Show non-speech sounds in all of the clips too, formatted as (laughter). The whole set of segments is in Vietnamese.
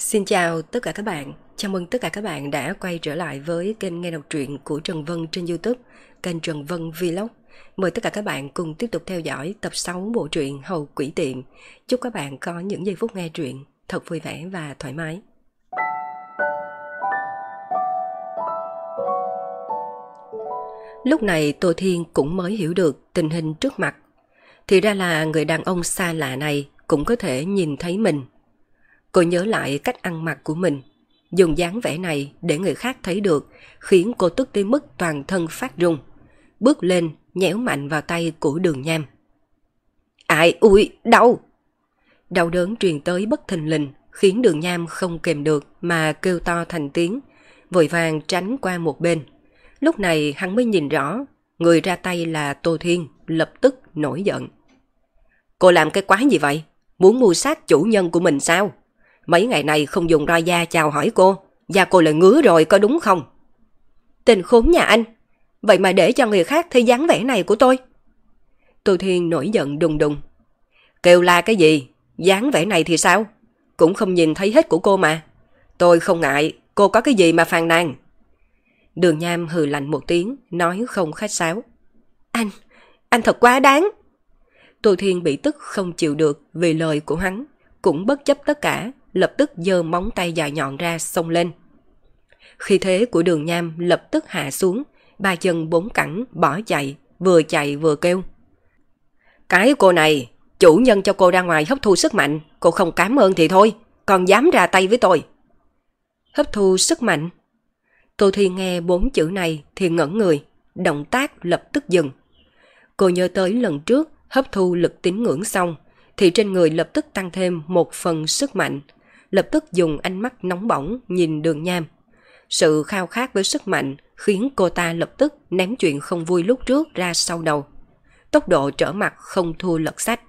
Xin chào tất cả các bạn. Chào mừng tất cả các bạn đã quay trở lại với kênh nghe đọc truyện của Trần Vân trên YouTube, kênh Trần Vân Vlog. Mời tất cả các bạn cùng tiếp tục theo dõi tập 6 bộ truyện Hầu Quỷ Tiệm. Chúc các bạn có những giây phút nghe truyện thật vui vẻ và thoải mái. Lúc này Tô Thiên cũng mới hiểu được tình hình trước mặt. Thì ra là người đàn ông xa lạ này cũng có thể nhìn thấy mình. Cô nhớ lại cách ăn mặc của mình, dùng dáng vẻ này để người khác thấy được, khiến cô tức tới mức toàn thân phát run. Bước lên, nhéo mạnh vào tay của đường nham. Ai, ui, đau! Đau đớn truyền tới bất thình lình, khiến đường nham không kèm được mà kêu to thành tiếng, vội vàng tránh qua một bên. Lúc này hắn mới nhìn rõ, người ra tay là Tô Thiên, lập tức nổi giận. Cô làm cái quái gì vậy? Muốn mưu sát chủ nhân của mình sao? Mấy ngày này không dùng roi da chào hỏi cô, da cô lại ngứa rồi có đúng không? Tình khốn nhà anh, vậy mà để cho người khác thấy dáng vẻ này của tôi. Tô Thiên nổi giận đùng đùng. Kêu la cái gì? dáng vẻ này thì sao? Cũng không nhìn thấy hết của cô mà. Tôi không ngại, cô có cái gì mà phàn nàn. Đường Nham hừ lạnh một tiếng, nói không khách sáo. Anh, anh thật quá đáng. Tô Thiên bị tức không chịu được vì lời của hắn, cũng bất chấp tất cả, lập tức giơ móng tay dài nhọn ra xông lên. Khi thế của đường nham lập tức hạ xuống, ba chân bốn cẳng bỏ chạy, vừa chạy vừa kêu. Cái cô này, chủ nhân cho cô ra ngoài hấp thu sức mạnh, cô không cảm ơn thì thôi, còn dám ra tay với tôi. Hấp thu sức mạnh? Tô Thi nghe bốn chữ này thì ngẩn người, động tác lập tức dừng. Cô nhớ tới lần trước hấp thu lực tín ngưỡng xong, thì trên người lập tức tăng thêm một phần sức mạnh, lập tức dùng ánh mắt nóng bỏng nhìn đường nham. Sự khao khát với sức mạnh khiến cô ta lập tức ném chuyện không vui lúc trước ra sau đầu. Tốc độ trở mặt không thua lật sách.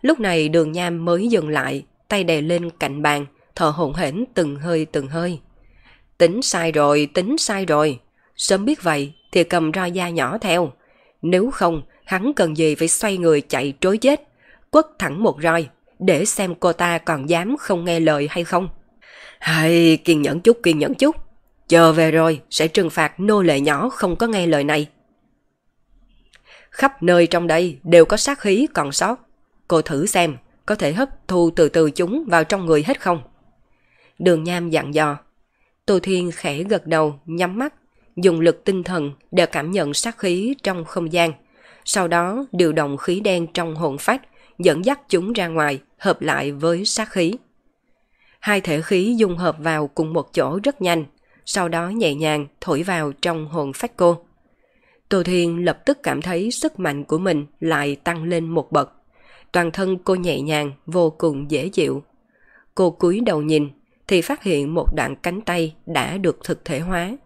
Lúc này đường nham mới dừng lại, tay đè lên cạnh bàn, thở hổn hển từng hơi từng hơi. Tính sai rồi, tính sai rồi. Sớm biết vậy thì cầm roi da nhỏ theo. Nếu không, hắn cần gì phải xoay người chạy trối chết, quất thẳng một roi, để xem cô ta còn dám không nghe lời hay không. Hay, kiên nhẫn chút, kiên nhẫn chút. Chờ về rồi, sẽ trừng phạt nô lệ nhỏ không có nghe lời này. Khắp nơi trong đây đều có sát khí còn sót. Cô thử xem, có thể hấp thu từ từ chúng vào trong người hết không? Đường Nham dặn dò. Tô Thiên khẽ gật đầu, nhắm mắt, dùng lực tinh thần để cảm nhận sát khí trong không gian. Sau đó điều động khí đen trong hồn phách, dẫn dắt chúng ra ngoài, hợp lại với sát khí. Hai thể khí dung hợp vào cùng một chỗ rất nhanh, sau đó nhẹ nhàng thổi vào trong hồn phách cô. Tô Thiên lập tức cảm thấy sức mạnh của mình lại tăng lên một bậc. Toàn thân cô nhẹ nhàng, vô cùng dễ chịu. Cô cúi đầu nhìn, thì phát hiện một đoạn cánh tay đã được thực thể hóa.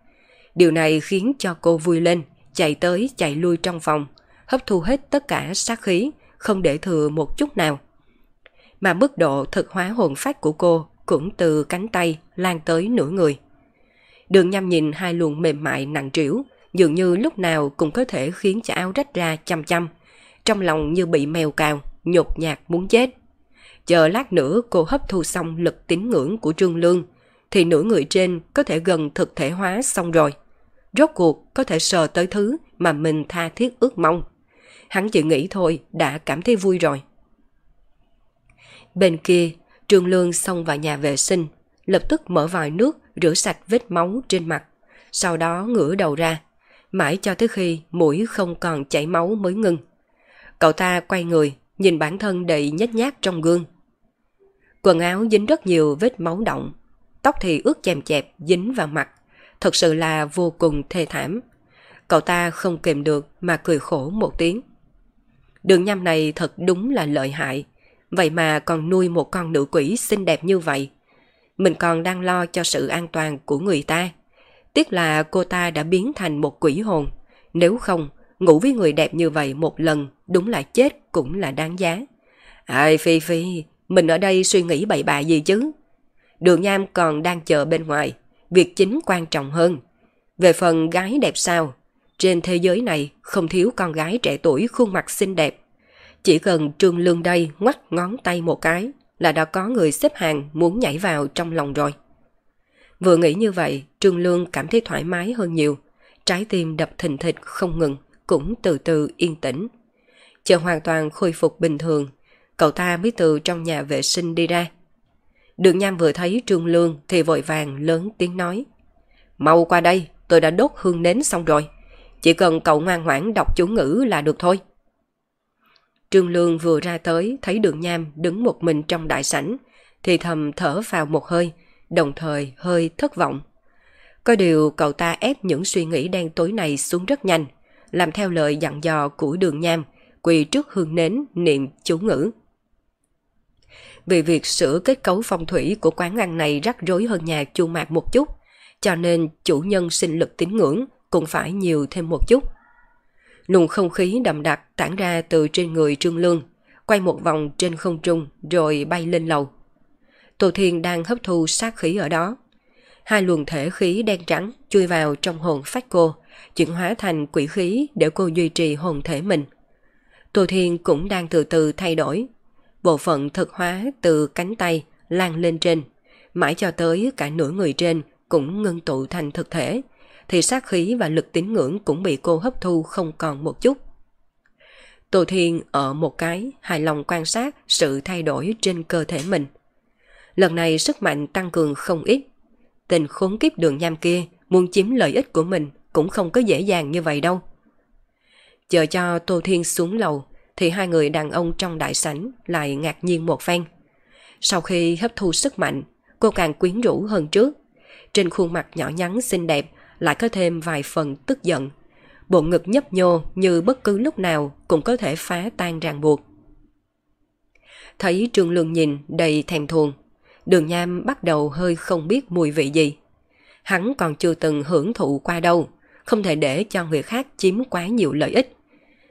Điều này khiến cho cô vui lên, chạy tới chạy lui trong phòng, hấp thu hết tất cả sát khí, không để thừa một chút nào. Mà mức độ thực hóa hồn phách của cô cũng từ cánh tay lan tới nửa người. Đường nhằm nhìn hai luồng mềm mại nặng trĩu, dường như lúc nào cũng có thể khiến cho áo rách ra chăm chăm. Trong lòng như bị mèo cào, nhột nhạt muốn chết. Chờ lát nữa cô hấp thu xong lực tín ngưỡng của Trương Lương, thì nửa người trên có thể gần thực thể hóa xong rồi. Rốt cuộc có thể sờ tới thứ mà mình tha thiết ước mong. Hắn chỉ nghĩ thôi đã cảm thấy vui rồi. Bên kia, Trương Lương xông vào nhà vệ sinh, lập tức mở vòi nước rửa sạch vết máu trên mặt, sau đó ngửa đầu ra, mãi cho tới khi mũi không còn chảy máu mới ngưng. Cậu ta quay người, nhìn bản thân đầy nhếch nhác trong gương. Quần áo dính rất nhiều vết máu động, tóc thì ướt chèm chẹp dính vào mặt, thật sự là vô cùng thê thảm. Cậu ta không kềm được mà cười khổ một tiếng. Đường nhâm này thật đúng là lợi hại, vậy mà còn nuôi một con nữ quỷ xinh đẹp như vậy. Mình còn đang lo cho sự an toàn của người ta. Tiếc là cô ta đã biến thành một quỷ hồn, nếu không, ngủ với người đẹp như vậy một lần đúng là chết cũng là đáng giá. Ai Phi Phi, mình ở đây suy nghĩ bậy bạ gì chứ? Đường Nham còn đang chờ bên ngoài, việc chính quan trọng hơn. Về phần gái đẹp sao, trên thế giới này không thiếu con gái trẻ tuổi khuôn mặt xinh đẹp. Chỉ cần Trương Lương đây ngoắt ngón tay một cái là đã có người xếp hàng muốn nhảy vào trong lòng rồi. Vừa nghĩ như vậy, Trương Lương cảm thấy thoải mái hơn nhiều. Trái tim đập thình thịch không ngừng, cũng từ từ yên tĩnh. Chờ hoàn toàn khôi phục bình thường, cậu ta mới từ trong nhà vệ sinh đi ra. Đường Nham vừa thấy Trương Lương thì vội vàng lớn tiếng nói. Mau qua đây, tôi đã đốt hương nến xong rồi. Chỉ cần cậu ngoan ngoãn đọc chú ngữ là được thôi. Trương Lương vừa ra tới thấy đường Nham đứng một mình trong đại sảnh, thì thầm thở vào một hơi, đồng thời hơi thất vọng. Có điều cậu ta ép những suy nghĩ đen tối này xuống rất nhanh, làm theo lời dặn dò của đường Nham, quỳ trước hương nến niệm chú ngữ. Vì việc sửa kết cấu phong thủy của quán ăn này rắc rối hơn nhà chu mạc một chút, cho nên chủ nhân sinh lực tín ngưỡng cũng phải nhiều thêm một chút. Luồng không khí đậm đặc tản ra từ trên người Trương Lương, quay một vòng trên không trung rồi bay lên lầu. Tô Thiên đang hấp thu sát khí ở đó. Hai luồng thể khí đen trắng chui vào trong hồn phách cô, chuyển hóa thành quỷ khí để cô duy trì hồn thể mình. Tô Thiên cũng đang từ từ thay đổi. Bộ phận thực hóa từ cánh tay lan lên trên, mãi cho tới cả nửa người trên cũng ngưng tụ thành thực thể, thì sát khí và lực tín ngưỡng cũng bị cô hấp thu không còn một chút. Tô Thiên ở một cái hài lòng quan sát sự thay đổi trên cơ thể mình. Lần này sức mạnh tăng cường không ít. Tình khốn kiếp đường nham kia muốn chiếm lợi ích của mình cũng không có dễ dàng như vậy đâu. Chờ cho Tô Thiên xuống lầu thì hai người đàn ông trong đại sảnh lại ngạc nhiên một phen. Sau khi hấp thu sức mạnh, cô càng quyến rũ hơn trước. Trên khuôn mặt nhỏ nhắn xinh đẹp lại có thêm vài phần tức giận. Bộ ngực nhấp nhô như bất cứ lúc nào cũng có thể phá tan ràng buộc. Thấy Trương Lương nhìn đầy thèm thuồng, đường nham bắt đầu hơi không biết mùi vị gì. Hắn còn chưa từng hưởng thụ qua đâu, không thể để cho người khác chiếm quá nhiều lợi ích.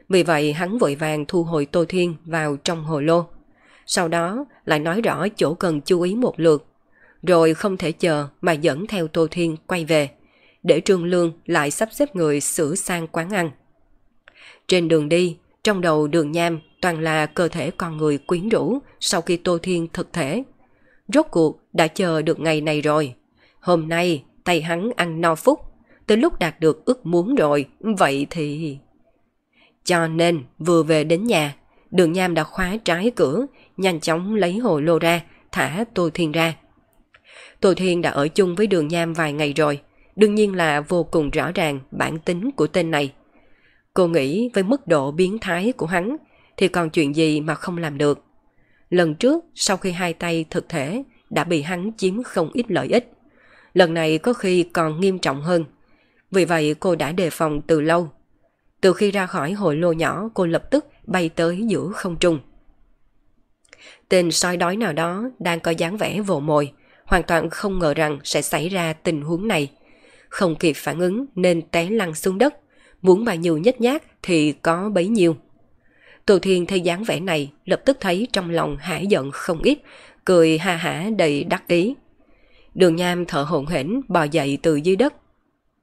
Vì vậy hắn vội vàng thu hồi Tô Thiên vào trong hồ lô. Sau đó lại nói rõ chỗ cần chú ý một lượt. Rồi không thể chờ mà dẫn theo Tô Thiên quay về để Trương Lương lại sắp xếp người sửa sang quán ăn. Trên đường đi, trong đầu đường nham toàn là cơ thể con người quyến rũ sau khi Tô Thiên thực thể. Rốt cuộc đã chờ được ngày này rồi. Hôm nay tay hắn ăn no phúc, tới lúc đạt được ước muốn rồi, vậy thì... Cho nên vừa về đến nhà, đường nham đã khóa trái cửa, nhanh chóng lấy hồ lô ra, thả Tô Thiên ra. Tô Thiên đã ở chung với đường nham vài ngày rồi, đương nhiên là vô cùng rõ ràng bản tính của tên này. Cô nghĩ với mức độ biến thái của hắn thì còn chuyện gì mà không làm được. Lần trước sau khi hai tay thực thể đã bị hắn chiếm không ít lợi ích. Lần này có khi còn nghiêm trọng hơn. Vì vậy cô đã đề phòng từ lâu. Từ khi ra khỏi hội lô nhỏ cô lập tức bay tới giữa không trung. Tên soi đói nào đó đang có dáng vẻ vồ mồi, hoàn toàn không ngờ rằng sẽ xảy ra tình huống này không kịp phản ứng nên té lăn xuống đất. Muốn bao nhiêu nhất nhát thì có bấy nhiêu. Tô Thiên thấy dáng vẻ này, lập tức thấy trong lòng hả giận không ít, cười ha hả đầy đắc ý. Đường Nham thở hổn hển bò dậy từ dưới đất.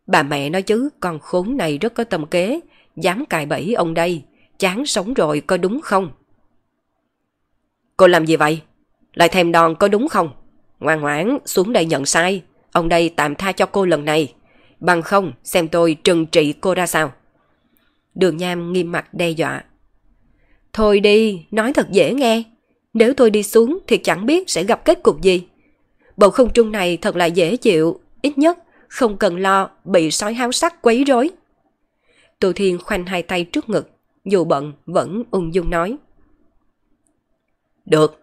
Bà mẹ nói chứ, con khốn này rất có tâm kế, dám cài bẫy ông đây, chán sống rồi có đúng không? Cô làm gì vậy? Lại thèm đòn có đúng không? Ngoan ngoãn xuống đây nhận sai, ông đây tạm tha cho cô lần này bằng không xem tôi trừng trị cô ra sao. Đường Nham nghiêm mặt đe dọa. Thôi đi, nói thật dễ nghe. Nếu tôi đi xuống thì chẳng biết sẽ gặp kết cục gì. Bầu không trung này thật là dễ chịu, ít nhất không cần lo bị sói háo sắc quấy rối. Tô Thiên khoanh hai tay trước ngực, dù bận vẫn ung dung nói. Được,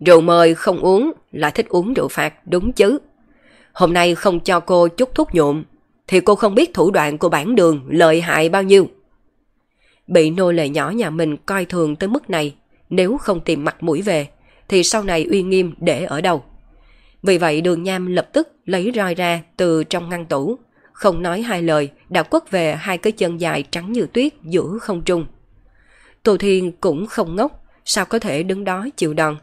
rượu mời không uống là thích uống rượu phạt đúng chứ. Hôm nay không cho cô chút thuốc nhuộm thì cô không biết thủ đoạn của bản đường lợi hại bao nhiêu. Bị nô lệ nhỏ nhà mình coi thường tới mức này, nếu không tìm mặt mũi về, thì sau này uy nghiêm để ở đâu. Vì vậy đường nham lập tức lấy roi ra từ trong ngăn tủ, không nói hai lời đã quất về hai cái chân dài trắng như tuyết giữa không trung. Tô Thiên cũng không ngốc, sao có thể đứng đó chịu đòn.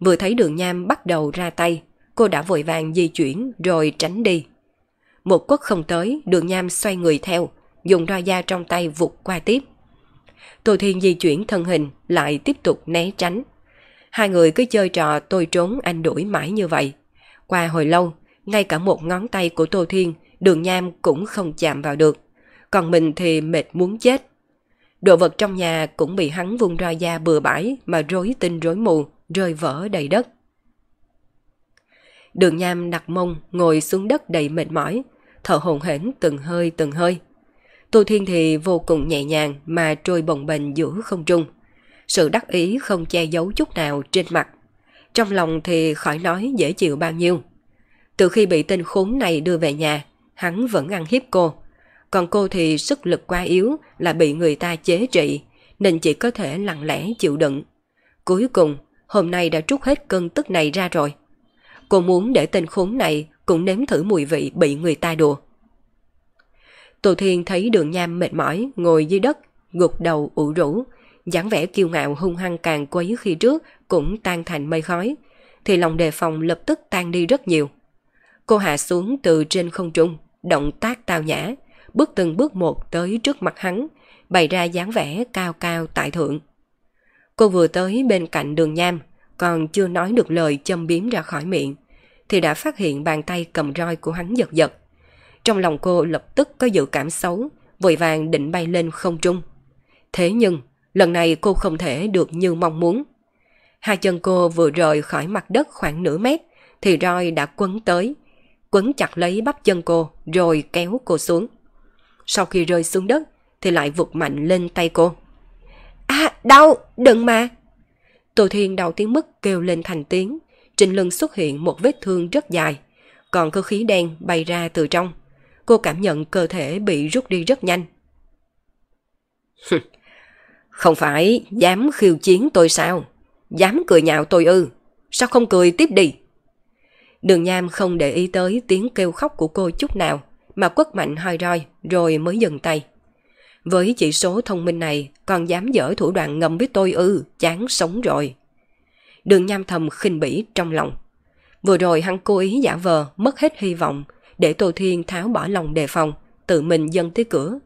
Vừa thấy đường nham bắt đầu ra tay, cô đã vội vàng di chuyển rồi tránh đi. Một quất không tới, đường nham xoay người theo, dùng roi da trong tay vụt qua tiếp. Tô Thiên di chuyển thân hình, lại tiếp tục né tránh. Hai người cứ chơi trò tôi trốn anh đuổi mãi như vậy. Qua hồi lâu, ngay cả một ngón tay của Tô Thiên, đường nham cũng không chạm vào được. Còn mình thì mệt muốn chết. Đồ vật trong nhà cũng bị hắn vung roi da bừa bãi mà rối tinh rối mù, rơi vỡ đầy đất. Đường nham đặt mông, ngồi xuống đất đầy mệt mỏi, thở hồn hển từng hơi từng hơi. Tô Thiên thì vô cùng nhẹ nhàng mà trôi bồng bềnh giữa không trung. Sự đắc ý không che giấu chút nào trên mặt. Trong lòng thì khỏi nói dễ chịu bao nhiêu. Từ khi bị tên khốn này đưa về nhà, hắn vẫn ăn hiếp cô. Còn cô thì sức lực quá yếu là bị người ta chế trị, nên chỉ có thể lặng lẽ chịu đựng. Cuối cùng, hôm nay đã trút hết cơn tức này ra rồi. Cô muốn để tên khốn này cũng nếm thử mùi vị bị người ta đùa. Tô Thiên thấy đường nham mệt mỏi, ngồi dưới đất, gục đầu ủ rũ, dáng vẻ kiêu ngạo hung hăng càng quấy khi trước cũng tan thành mây khói, thì lòng đề phòng lập tức tan đi rất nhiều. Cô hạ xuống từ trên không trung, động tác tao nhã, bước từng bước một tới trước mặt hắn, bày ra dáng vẻ cao cao tại thượng. Cô vừa tới bên cạnh đường nham, còn chưa nói được lời châm biếm ra khỏi miệng, thì đã phát hiện bàn tay cầm roi của hắn giật giật. Trong lòng cô lập tức có dự cảm xấu, vội vàng định bay lên không trung. Thế nhưng, lần này cô không thể được như mong muốn. Hai chân cô vừa rời khỏi mặt đất khoảng nửa mét, thì roi đã quấn tới, quấn chặt lấy bắp chân cô rồi kéo cô xuống. Sau khi rơi xuống đất thì lại vụt mạnh lên tay cô. À, đau, đừng mà. Tô Thiên đau tiếng mức kêu lên thành tiếng, trên lưng xuất hiện một vết thương rất dài, còn cơ khí đen bay ra từ trong. Cô cảm nhận cơ thể bị rút đi rất nhanh. (laughs) Không phải dám khiêu chiến tôi sao? Dám cười nhạo tôi ư? Sao không cười tiếp đi? Đường Nham không để ý tới tiếng kêu khóc của cô chút nào, mà quất mạnh hai roi rồi mới dừng tay. Với chỉ số thông minh này còn dám dở thủ đoạn ngầm với tôi ư, chán sống rồi. Đường Nham thầm khinh bỉ trong lòng. Vừa rồi hắn cố ý giả vờ, mất hết hy vọng, để Tô Thiên tháo bỏ lòng đề phòng, tự mình dâng tới cửa.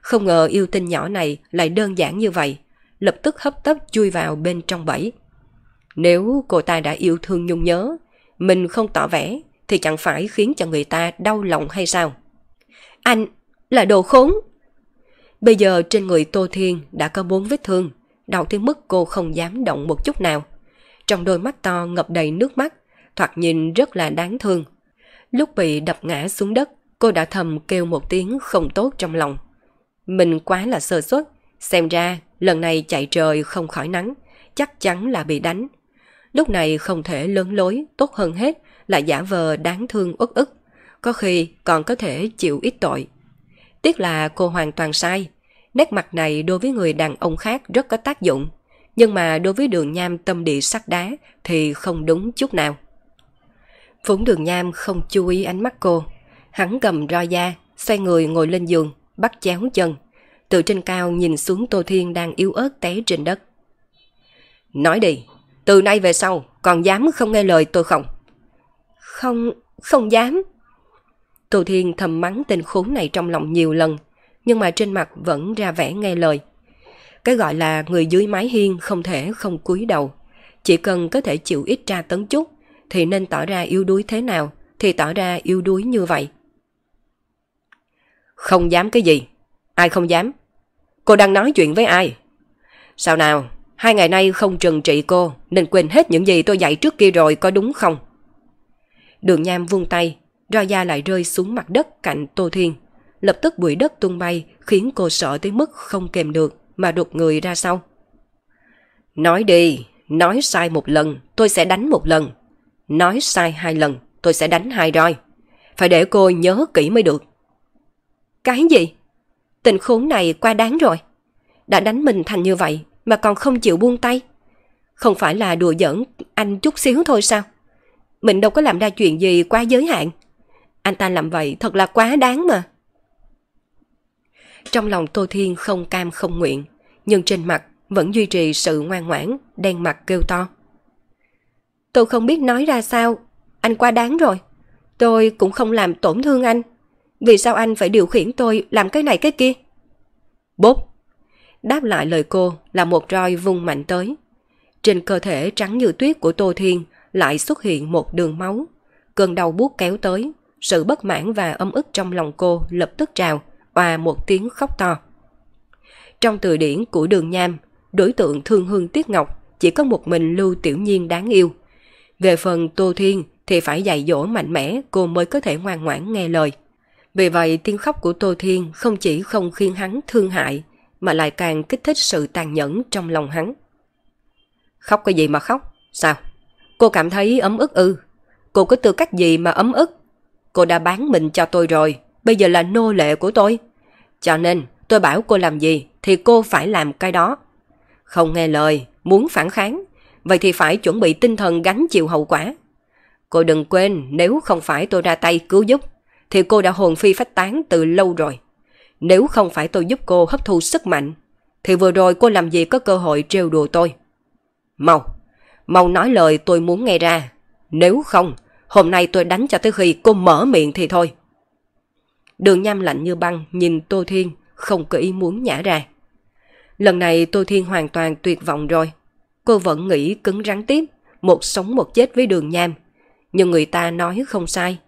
Không ngờ yêu tinh nhỏ này lại đơn giản như vậy, lập tức hấp tấp chui vào bên trong bẫy. Nếu cô ta đã yêu thương nhung nhớ, mình không tỏ vẻ thì chẳng phải khiến cho người ta đau lòng hay sao? Anh là đồ khốn! Bây giờ trên người Tô Thiên đã có bốn vết thương, đau tới mức cô không dám động một chút nào. Trong đôi mắt to ngập đầy nước mắt, thoạt nhìn rất là đáng thương. Lúc bị đập ngã xuống đất, cô đã thầm kêu một tiếng không tốt trong lòng. Mình quá là sơ suất, xem ra lần này chạy trời không khỏi nắng, chắc chắn là bị đánh. Lúc này không thể lớn lối, tốt hơn hết là giả vờ đáng thương uất ức, có khi còn có thể chịu ít tội. Tiếc là cô hoàn toàn sai, nét mặt này đối với người đàn ông khác rất có tác dụng, nhưng mà đối với đường nham tâm địa sắt đá thì không đúng chút nào. Phúng đường nham không chú ý ánh mắt cô, hắn cầm roi da, xoay người ngồi lên giường, bắt chéo chân, từ trên cao nhìn xuống Tô Thiên đang yếu ớt té trên đất. Nói đi, từ nay về sau còn dám không nghe lời tôi không? Không, không dám. Tô Thiên thầm mắng tên khốn này trong lòng nhiều lần, nhưng mà trên mặt vẫn ra vẻ nghe lời. Cái gọi là người dưới mái hiên không thể không cúi đầu. Chỉ cần có thể chịu ít tra tấn chút, thì nên tỏ ra yếu đuối thế nào, thì tỏ ra yếu đuối như vậy. Không dám cái gì? Ai không dám? Cô đang nói chuyện với ai? Sao nào, hai ngày nay không trừng trị cô, nên quên hết những gì tôi dạy trước kia rồi có đúng không? Đường Nham vung tay, roi da lại rơi xuống mặt đất cạnh Tô Thiên. Lập tức bụi đất tung bay khiến cô sợ tới mức không kèm được mà đột người ra sau. Nói đi, nói sai một lần, tôi sẽ đánh một lần. Nói sai hai lần, tôi sẽ đánh hai roi. Phải để cô nhớ kỹ mới được. Cái gì? Tình khốn này quá đáng rồi. Đã đánh mình thành như vậy mà còn không chịu buông tay. Không phải là đùa giỡn anh chút xíu thôi sao? Mình đâu có làm ra chuyện gì quá giới hạn. Anh ta làm vậy thật là quá đáng mà. Trong lòng Tô Thiên không cam không nguyện, nhưng trên mặt vẫn duy trì sự ngoan ngoãn, đen mặt kêu to. Tôi không biết nói ra sao, anh quá đáng rồi. Tôi cũng không làm tổn thương anh. Vì sao anh phải điều khiển tôi làm cái này cái kia? Bốp! Đáp lại lời cô là một roi vung mạnh tới. Trên cơ thể trắng như tuyết của Tô Thiên lại xuất hiện một đường máu. Cơn đau buốt kéo tới, sự bất mãn và âm ức trong lòng cô lập tức trào, và một tiếng khóc to. Trong từ điển của đường nham, đối tượng thương hương Tiết Ngọc chỉ có một mình Lưu Tiểu Nhiên đáng yêu. Về phần Tô Thiên thì phải dạy dỗ mạnh mẽ cô mới có thể ngoan ngoãn nghe lời. Vì vậy tiếng khóc của Tô Thiên không chỉ không khiến hắn thương hại mà lại càng kích thích sự tàn nhẫn trong lòng hắn. Khóc cái gì mà khóc? Sao? Cô cảm thấy ấm ức ư? Cô có tư cách gì mà ấm ức? Cô đã bán mình cho tôi rồi, bây giờ là nô lệ của tôi. Cho nên tôi bảo cô làm gì thì cô phải làm cái đó. Không nghe lời, muốn phản kháng, vậy thì phải chuẩn bị tinh thần gánh chịu hậu quả. Cô đừng quên nếu không phải tôi ra tay cứu giúp, thì cô đã hồn phi phách tán từ lâu rồi. Nếu không phải tôi giúp cô hấp thu sức mạnh, thì vừa rồi cô làm gì có cơ hội trêu đùa tôi. Mau, mau nói lời tôi muốn nghe ra. Nếu không, hôm nay tôi đánh cho tới khi cô mở miệng thì thôi. Đường nham lạnh như băng nhìn Tô Thiên, không có ý muốn nhả ra. Lần này Tô Thiên hoàn toàn tuyệt vọng rồi. Cô vẫn nghĩ cứng rắn tiếp, một sống một chết với đường nham. Nhưng người ta nói không sai.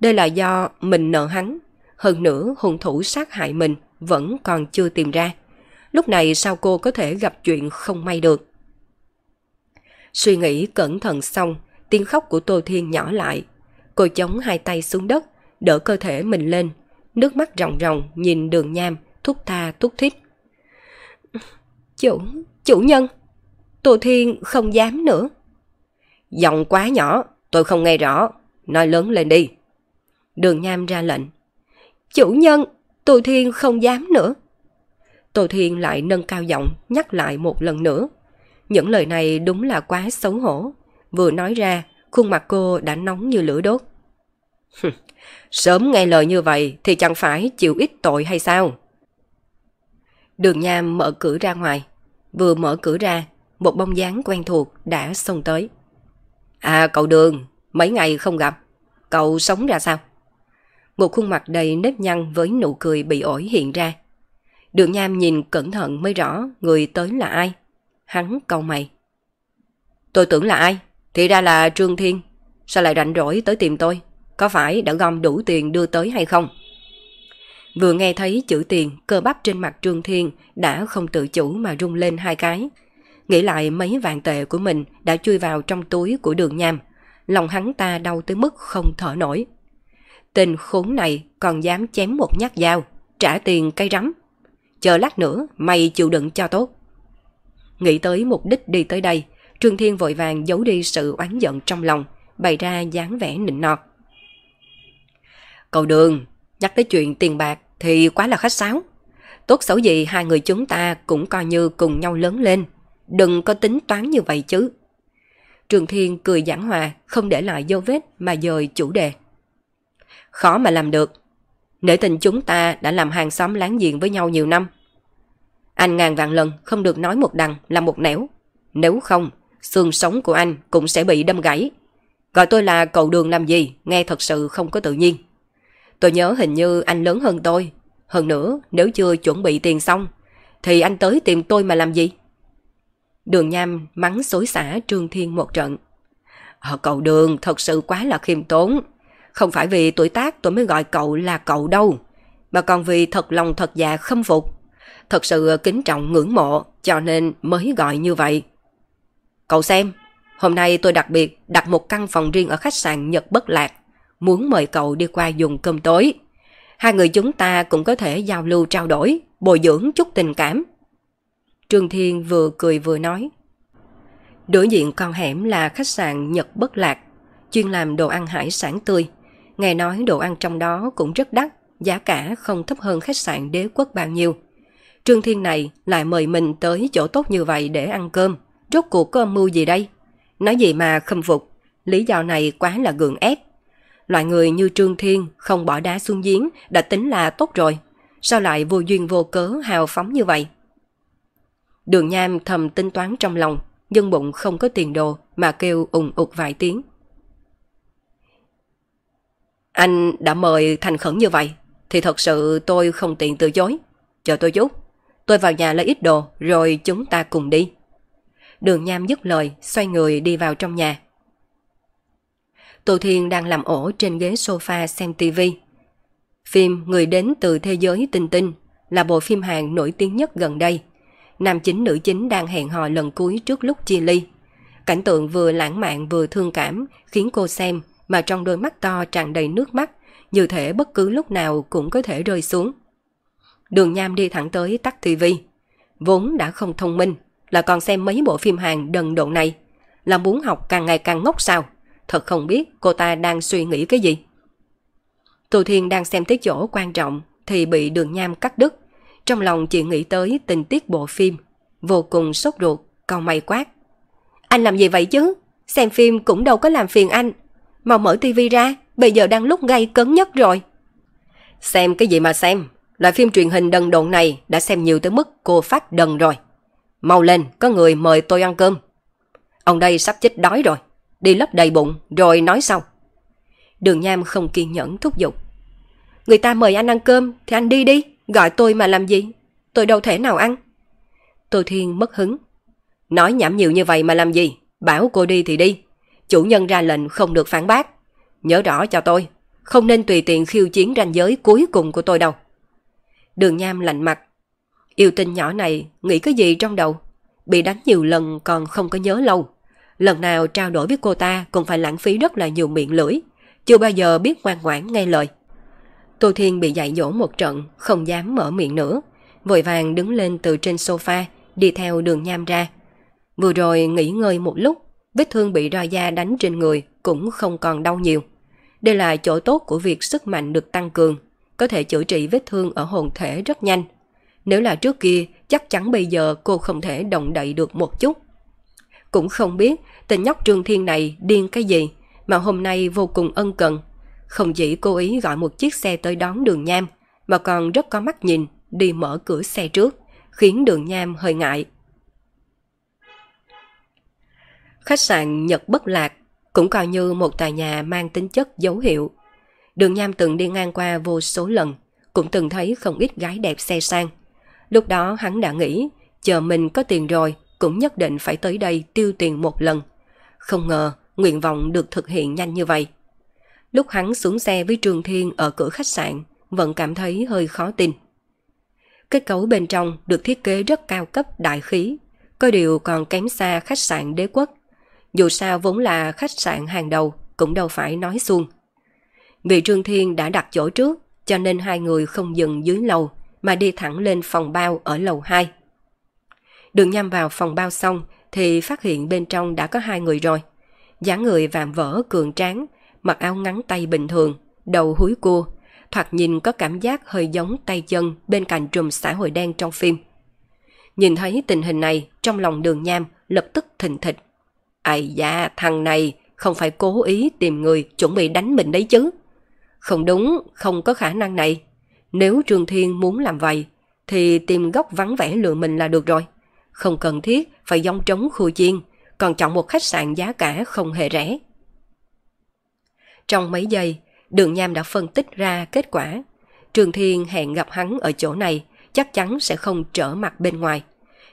Đây là do mình nợ hắn. Hơn nữa hung thủ sát hại mình vẫn còn chưa tìm ra. Lúc này sao cô có thể gặp chuyện không may được? Suy nghĩ cẩn thận xong, tiếng khóc của Tô Thiên nhỏ lại. Cô chống hai tay xuống đất, đỡ cơ thể mình lên. Nước mắt ròng ròng nhìn đường nham, thúc tha thúc thích. Chủ, chủ nhân, Tô Thiên không dám nữa. Giọng quá nhỏ, tôi không nghe rõ, nói lớn lên đi. Đường Nham ra lệnh. Chủ nhân, Tô Thiên không dám nữa. Tô Thiên lại nâng cao giọng nhắc lại một lần nữa. Những lời này đúng là quá xấu hổ. Vừa nói ra, khuôn mặt cô đã nóng như lửa đốt. (laughs) Sớm nghe lời như vậy thì chẳng phải chịu ít tội hay sao? Đường Nham mở cửa ra ngoài. Vừa mở cửa ra, một bông dáng quen thuộc đã xông tới. À cậu Đường, mấy ngày không gặp. Cậu sống ra sao? Một khuôn mặt đầy nếp nhăn với nụ cười bị ổi hiện ra. Đường Nham nhìn cẩn thận mới rõ người tới là ai. Hắn câu mày. Tôi tưởng là ai? Thì ra là Trương Thiên. Sao lại rảnh rỗi tới tìm tôi? Có phải đã gom đủ tiền đưa tới hay không? Vừa nghe thấy chữ tiền, cơ bắp trên mặt Trương Thiên đã không tự chủ mà rung lên hai cái. Nghĩ lại mấy vạn tệ của mình đã chui vào trong túi của đường nham. Lòng hắn ta đau tới mức không thở nổi. Tên khốn này còn dám chém một nhát dao, trả tiền cây rắm. Chờ lát nữa, mày chịu đựng cho tốt. Nghĩ tới mục đích đi tới đây, Trương Thiên vội vàng giấu đi sự oán giận trong lòng, bày ra dáng vẻ nịnh nọt. Cầu đường, nhắc tới chuyện tiền bạc thì quá là khách sáo. Tốt xấu gì hai người chúng ta cũng coi như cùng nhau lớn lên. Đừng có tính toán như vậy chứ. Trường Thiên cười giảng hòa, không để lại dấu vết mà dời chủ đề. Khó mà làm được. Nể tình chúng ta đã làm hàng xóm láng giềng với nhau nhiều năm. Anh ngàn vạn lần không được nói một đằng là một nẻo. Nếu không, xương sống của anh cũng sẽ bị đâm gãy. Gọi tôi là cậu đường làm gì, nghe thật sự không có tự nhiên. Tôi nhớ hình như anh lớn hơn tôi. Hơn nữa, nếu chưa chuẩn bị tiền xong, thì anh tới tìm tôi mà làm gì? Đường Nham mắng xối xả Trương Thiên một trận. Ờ, cậu Đường thật sự quá là khiêm tốn. Không phải vì tuổi tác tôi mới gọi cậu là cậu đâu, mà còn vì thật lòng thật dạ khâm phục. Thật sự kính trọng ngưỡng mộ cho nên mới gọi như vậy. Cậu xem, hôm nay tôi đặc biệt đặt một căn phòng riêng ở khách sạn Nhật Bất Lạc muốn mời cậu đi qua dùng cơm tối. Hai người chúng ta cũng có thể giao lưu trao đổi, bồi dưỡng chút tình cảm. Trương Thiên vừa cười vừa nói. Đối diện con hẻm là khách sạn Nhật Bất Lạc, chuyên làm đồ ăn hải sản tươi. Nghe nói đồ ăn trong đó cũng rất đắt, giá cả không thấp hơn khách sạn đế quốc bao nhiêu. Trương Thiên này lại mời mình tới chỗ tốt như vậy để ăn cơm. Rốt cuộc có âm mưu gì đây? Nói gì mà khâm phục, lý do này quá là gượng ép. Loại người như Trương Thiên không bỏ đá xuống giếng đã tính là tốt rồi. Sao lại vô duyên vô cớ hào phóng như vậy? Đường Nham thầm tính toán trong lòng, dân bụng không có tiền đồ mà kêu ùng ụt vài tiếng. Anh đã mời thành khẩn như vậy, thì thật sự tôi không tiện từ chối. Chờ tôi chút, tôi vào nhà lấy ít đồ rồi chúng ta cùng đi. Đường Nham dứt lời, xoay người đi vào trong nhà. Tô Thiên đang làm ổ trên ghế sofa xem tivi. Phim Người đến từ thế giới tinh tinh là bộ phim Hàn nổi tiếng nhất gần đây. Nam chính nữ chính đang hẹn hò lần cuối trước lúc chia ly. Cảnh tượng vừa lãng mạn vừa thương cảm khiến cô xem mà trong đôi mắt to tràn đầy nước mắt, như thể bất cứ lúc nào cũng có thể rơi xuống. Đường Nham đi thẳng tới tắt tivi. Vốn đã không thông minh, là còn xem mấy bộ phim Hàn đần độ này. Là muốn học càng ngày càng ngốc sao? Thật không biết cô ta đang suy nghĩ cái gì. Tù Thiên đang xem tới chỗ quan trọng thì bị đường nham cắt đứt. Trong lòng chỉ nghĩ tới tình tiết bộ phim. Vô cùng sốt ruột, cầu mày quát. Anh làm gì vậy chứ? Xem phim cũng đâu có làm phiền anh. Mau mở tivi ra, bây giờ đang lúc gây cấn nhất rồi. Xem cái gì mà xem? Loại phim truyền hình đần độn này đã xem nhiều tới mức cô phát đần rồi. Mau lên, có người mời tôi ăn cơm. Ông đây sắp chết đói rồi. Đi lấp đầy bụng, rồi nói sau. Đường Nham không kiên nhẫn thúc giục. Người ta mời anh ăn cơm thì anh đi đi, gọi tôi mà làm gì? Tôi đâu thể nào ăn. Tô Thiên mất hứng. Nói nhảm nhiều như vậy mà làm gì? Bảo cô đi thì đi. Chủ nhân ra lệnh không được phản bác. Nhớ rõ cho tôi, không nên tùy tiện khiêu chiến ranh giới cuối cùng của tôi đâu. Đường Nham lạnh mặt. Yêu tinh nhỏ này nghĩ cái gì trong đầu? Bị đánh nhiều lần còn không có nhớ lâu. Lần nào trao đổi với cô ta cũng phải lãng phí rất là nhiều miệng lưỡi. Chưa bao giờ biết ngoan ngoãn nghe lời. Tô Thiên bị dạy dỗ một trận, không dám mở miệng nữa. Vội vàng đứng lên từ trên sofa, đi theo đường nham ra. Vừa rồi nghỉ ngơi một lúc, vết thương bị roi da đánh trên người cũng không còn đau nhiều. Đây là chỗ tốt của việc sức mạnh được tăng cường, có thể chữa trị vết thương ở hồn thể rất nhanh. Nếu là trước kia, chắc chắn bây giờ cô không thể động đậy được một chút. Cũng không biết tên nhóc Trương Thiên này điên cái gì mà hôm nay vô cùng ân cần. Không chỉ cố ý gọi một chiếc xe tới đón đường nham mà còn rất có mắt nhìn đi mở cửa xe trước khiến đường nham hơi ngại. Khách sạn Nhật Bất Lạc cũng coi như một tòa nhà mang tính chất dấu hiệu. Đường Nham từng đi ngang qua vô số lần, cũng từng thấy không ít gái đẹp xe sang. Lúc đó hắn đã nghĩ, chờ mình có tiền rồi cũng nhất định phải tới đây tiêu tiền một lần. Không ngờ, nguyện vọng được thực hiện nhanh như vậy. Lúc hắn xuống xe với Trường Thiên ở cửa khách sạn, vẫn cảm thấy hơi khó tin. Kết cấu bên trong được thiết kế rất cao cấp đại khí, có điều còn kém xa khách sạn đế quốc. Dù sao vốn là khách sạn hàng đầu, cũng đâu phải nói xuông. Vì Trương Thiên đã đặt chỗ trước, cho nên hai người không dừng dưới lầu, mà đi thẳng lên phòng bao ở lầu 2. Đường nhằm vào phòng bao xong thì phát hiện bên trong đã có hai người rồi. dáng người vạm vỡ cường tráng, mặc áo ngắn tay bình thường, đầu húi cua, thoạt nhìn có cảm giác hơi giống tay chân bên cạnh trùm xã hội đen trong phim. Nhìn thấy tình hình này, trong lòng đường nham lập tức thình thịch. Ây da, thằng này không phải cố ý tìm người chuẩn bị đánh mình đấy chứ. Không đúng, không có khả năng này. Nếu Trương Thiên muốn làm vậy, thì tìm góc vắng vẻ lừa mình là được rồi. Không cần thiết phải dông trống khu chiên, còn chọn một khách sạn giá cả không hề rẻ. Trong mấy giây, đường nham đã phân tích ra kết quả. Trường Thiên hẹn gặp hắn ở chỗ này, chắc chắn sẽ không trở mặt bên ngoài.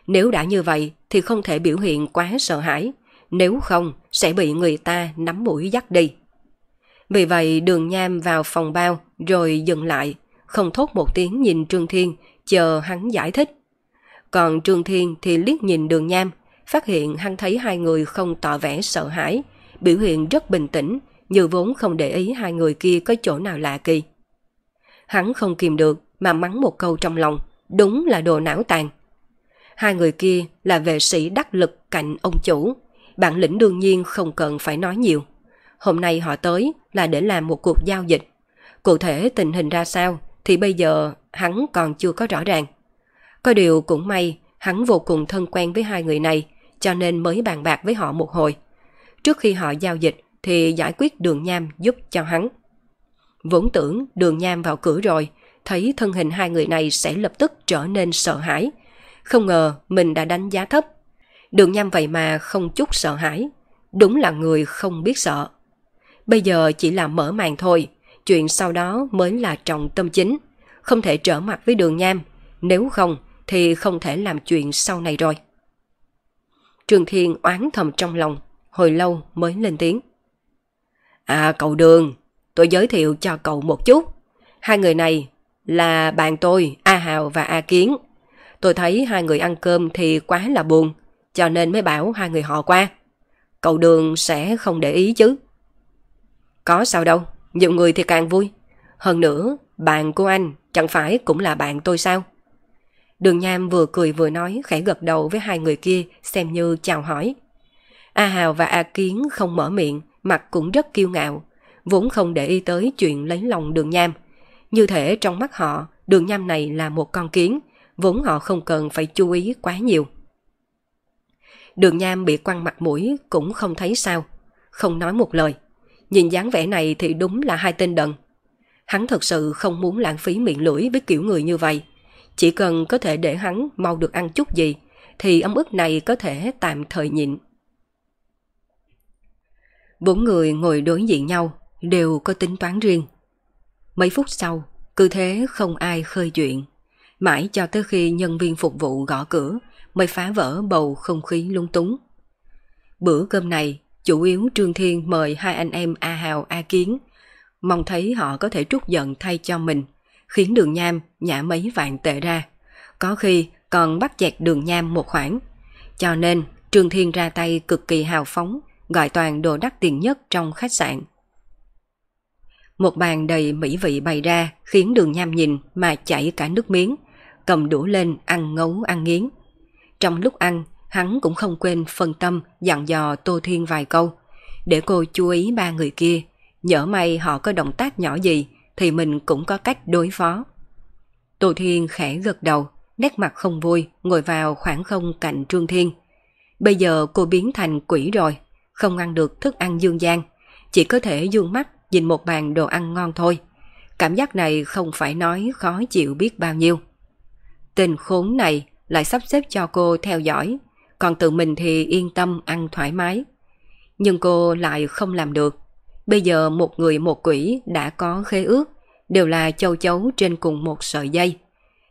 Nếu đã như vậy thì không thể biểu hiện quá sợ hãi, nếu không sẽ bị người ta nắm mũi dắt đi. Vì vậy đường nham vào phòng bao rồi dừng lại, không thốt một tiếng nhìn Trương Thiên, chờ hắn giải thích. Còn Trương Thiên thì liếc nhìn đường nham, phát hiện hắn thấy hai người không tỏ vẻ sợ hãi, biểu hiện rất bình tĩnh, như vốn không để ý hai người kia có chỗ nào lạ kỳ. Hắn không kìm được mà mắng một câu trong lòng, đúng là đồ não tàn. Hai người kia là vệ sĩ đắc lực cạnh ông chủ, bản lĩnh đương nhiên không cần phải nói nhiều. Hôm nay họ tới là để làm một cuộc giao dịch. Cụ thể tình hình ra sao thì bây giờ hắn còn chưa có rõ ràng. Có điều cũng may, hắn vô cùng thân quen với hai người này, cho nên mới bàn bạc với họ một hồi. Trước khi họ giao dịch thì giải quyết đường nham giúp cho hắn. Vốn tưởng đường nham vào cửa rồi, thấy thân hình hai người này sẽ lập tức trở nên sợ hãi. Không ngờ mình đã đánh giá thấp. Đường nham vậy mà không chút sợ hãi. Đúng là người không biết sợ. Bây giờ chỉ là mở màn thôi, chuyện sau đó mới là trọng tâm chính. Không thể trở mặt với đường nham, nếu không thì không thể làm chuyện sau này rồi. Trường Thiên oán thầm trong lòng, hồi lâu mới lên tiếng. À cậu Đường, tôi giới thiệu cho cậu một chút. Hai người này là bạn tôi, A Hào và A Kiến. Tôi thấy hai người ăn cơm thì quá là buồn, cho nên mới bảo hai người họ qua. Cậu Đường sẽ không để ý chứ. Có sao đâu, nhiều người thì càng vui. Hơn nữa, bạn của anh chẳng phải cũng là bạn tôi sao? Đường Nham vừa cười vừa nói khẽ gật đầu với hai người kia xem như chào hỏi. A Hào và A Kiến không mở miệng, mặt cũng rất kiêu ngạo, vốn không để ý tới chuyện lấy lòng đường Nham. Như thể trong mắt họ, đường Nham này là một con kiến, vốn họ không cần phải chú ý quá nhiều. Đường Nham bị quăng mặt mũi cũng không thấy sao, không nói một lời. Nhìn dáng vẻ này thì đúng là hai tên đần. Hắn thật sự không muốn lãng phí miệng lưỡi với kiểu người như vậy. Chỉ cần có thể để hắn mau được ăn chút gì, thì ấm ức này có thể tạm thời nhịn. Bốn người ngồi đối diện nhau, đều có tính toán riêng. Mấy phút sau, cứ thế không ai khơi chuyện. Mãi cho tới khi nhân viên phục vụ gõ cửa mới phá vỡ bầu không khí lung túng. Bữa cơm này, chủ yếu Trương Thiên mời hai anh em A Hào A Kiến, mong thấy họ có thể trút giận thay cho mình, khiến đường nham nhả mấy vạn tệ ra. Có khi còn bắt chẹt đường nham một khoản. Cho nên Trương Thiên ra tay cực kỳ hào phóng, gọi toàn đồ đắt tiền nhất trong khách sạn. Một bàn đầy mỹ vị bày ra khiến đường nham nhìn mà chảy cả nước miếng, cầm đũa lên ăn ngấu ăn nghiến. Trong lúc ăn, hắn cũng không quên phân tâm dặn dò Tô Thiên vài câu, để cô chú ý ba người kia, nhỡ may họ có động tác nhỏ gì thì mình cũng có cách đối phó. Tô Thiên khẽ gật đầu, nét mặt không vui, ngồi vào khoảng không cạnh Trương Thiên. Bây giờ cô biến thành quỷ rồi, không ăn được thức ăn dương gian, chỉ có thể dương mắt nhìn một bàn đồ ăn ngon thôi. Cảm giác này không phải nói khó chịu biết bao nhiêu. Tình khốn này lại sắp xếp cho cô theo dõi, còn tự mình thì yên tâm ăn thoải mái. Nhưng cô lại không làm được. Bây giờ một người một quỷ đã có khế ước, đều là châu chấu trên cùng một sợi dây.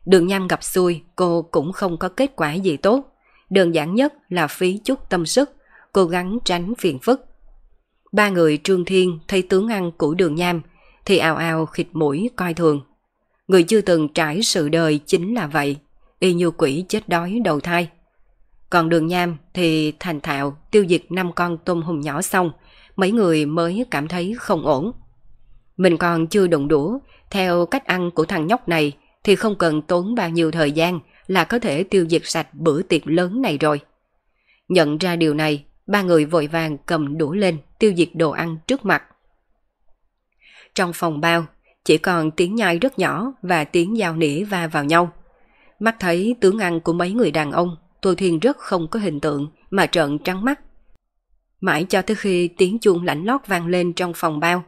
Đường nham gặp xui, cô cũng không có kết quả gì tốt. Đơn giản nhất là phí chút tâm sức, cố gắng tránh phiền phức. Ba người Trương Thiên thấy tướng ăn của đường nham thì ào ào khịt mũi coi thường. Người chưa từng trải sự đời chính là vậy, y như quỷ chết đói đầu thai. Còn đường nham thì thành thạo tiêu diệt năm con tôm hùm nhỏ xong, mấy người mới cảm thấy không ổn. Mình còn chưa đụng đũa, theo cách ăn của thằng nhóc này thì không cần tốn bao nhiêu thời gian là có thể tiêu diệt sạch bữa tiệc lớn này rồi. Nhận ra điều này, ba người vội vàng cầm đũa lên tiêu diệt đồ ăn trước mặt. Trong phòng bao, chỉ còn tiếng nhai rất nhỏ và tiếng dao nĩa va vào nhau. Mắt thấy tướng ăn của mấy người đàn ông, Tô Thiên rất không có hình tượng mà trợn trắng mắt. Mãi cho tới khi tiếng chuông lạnh lót vang lên trong phòng bao,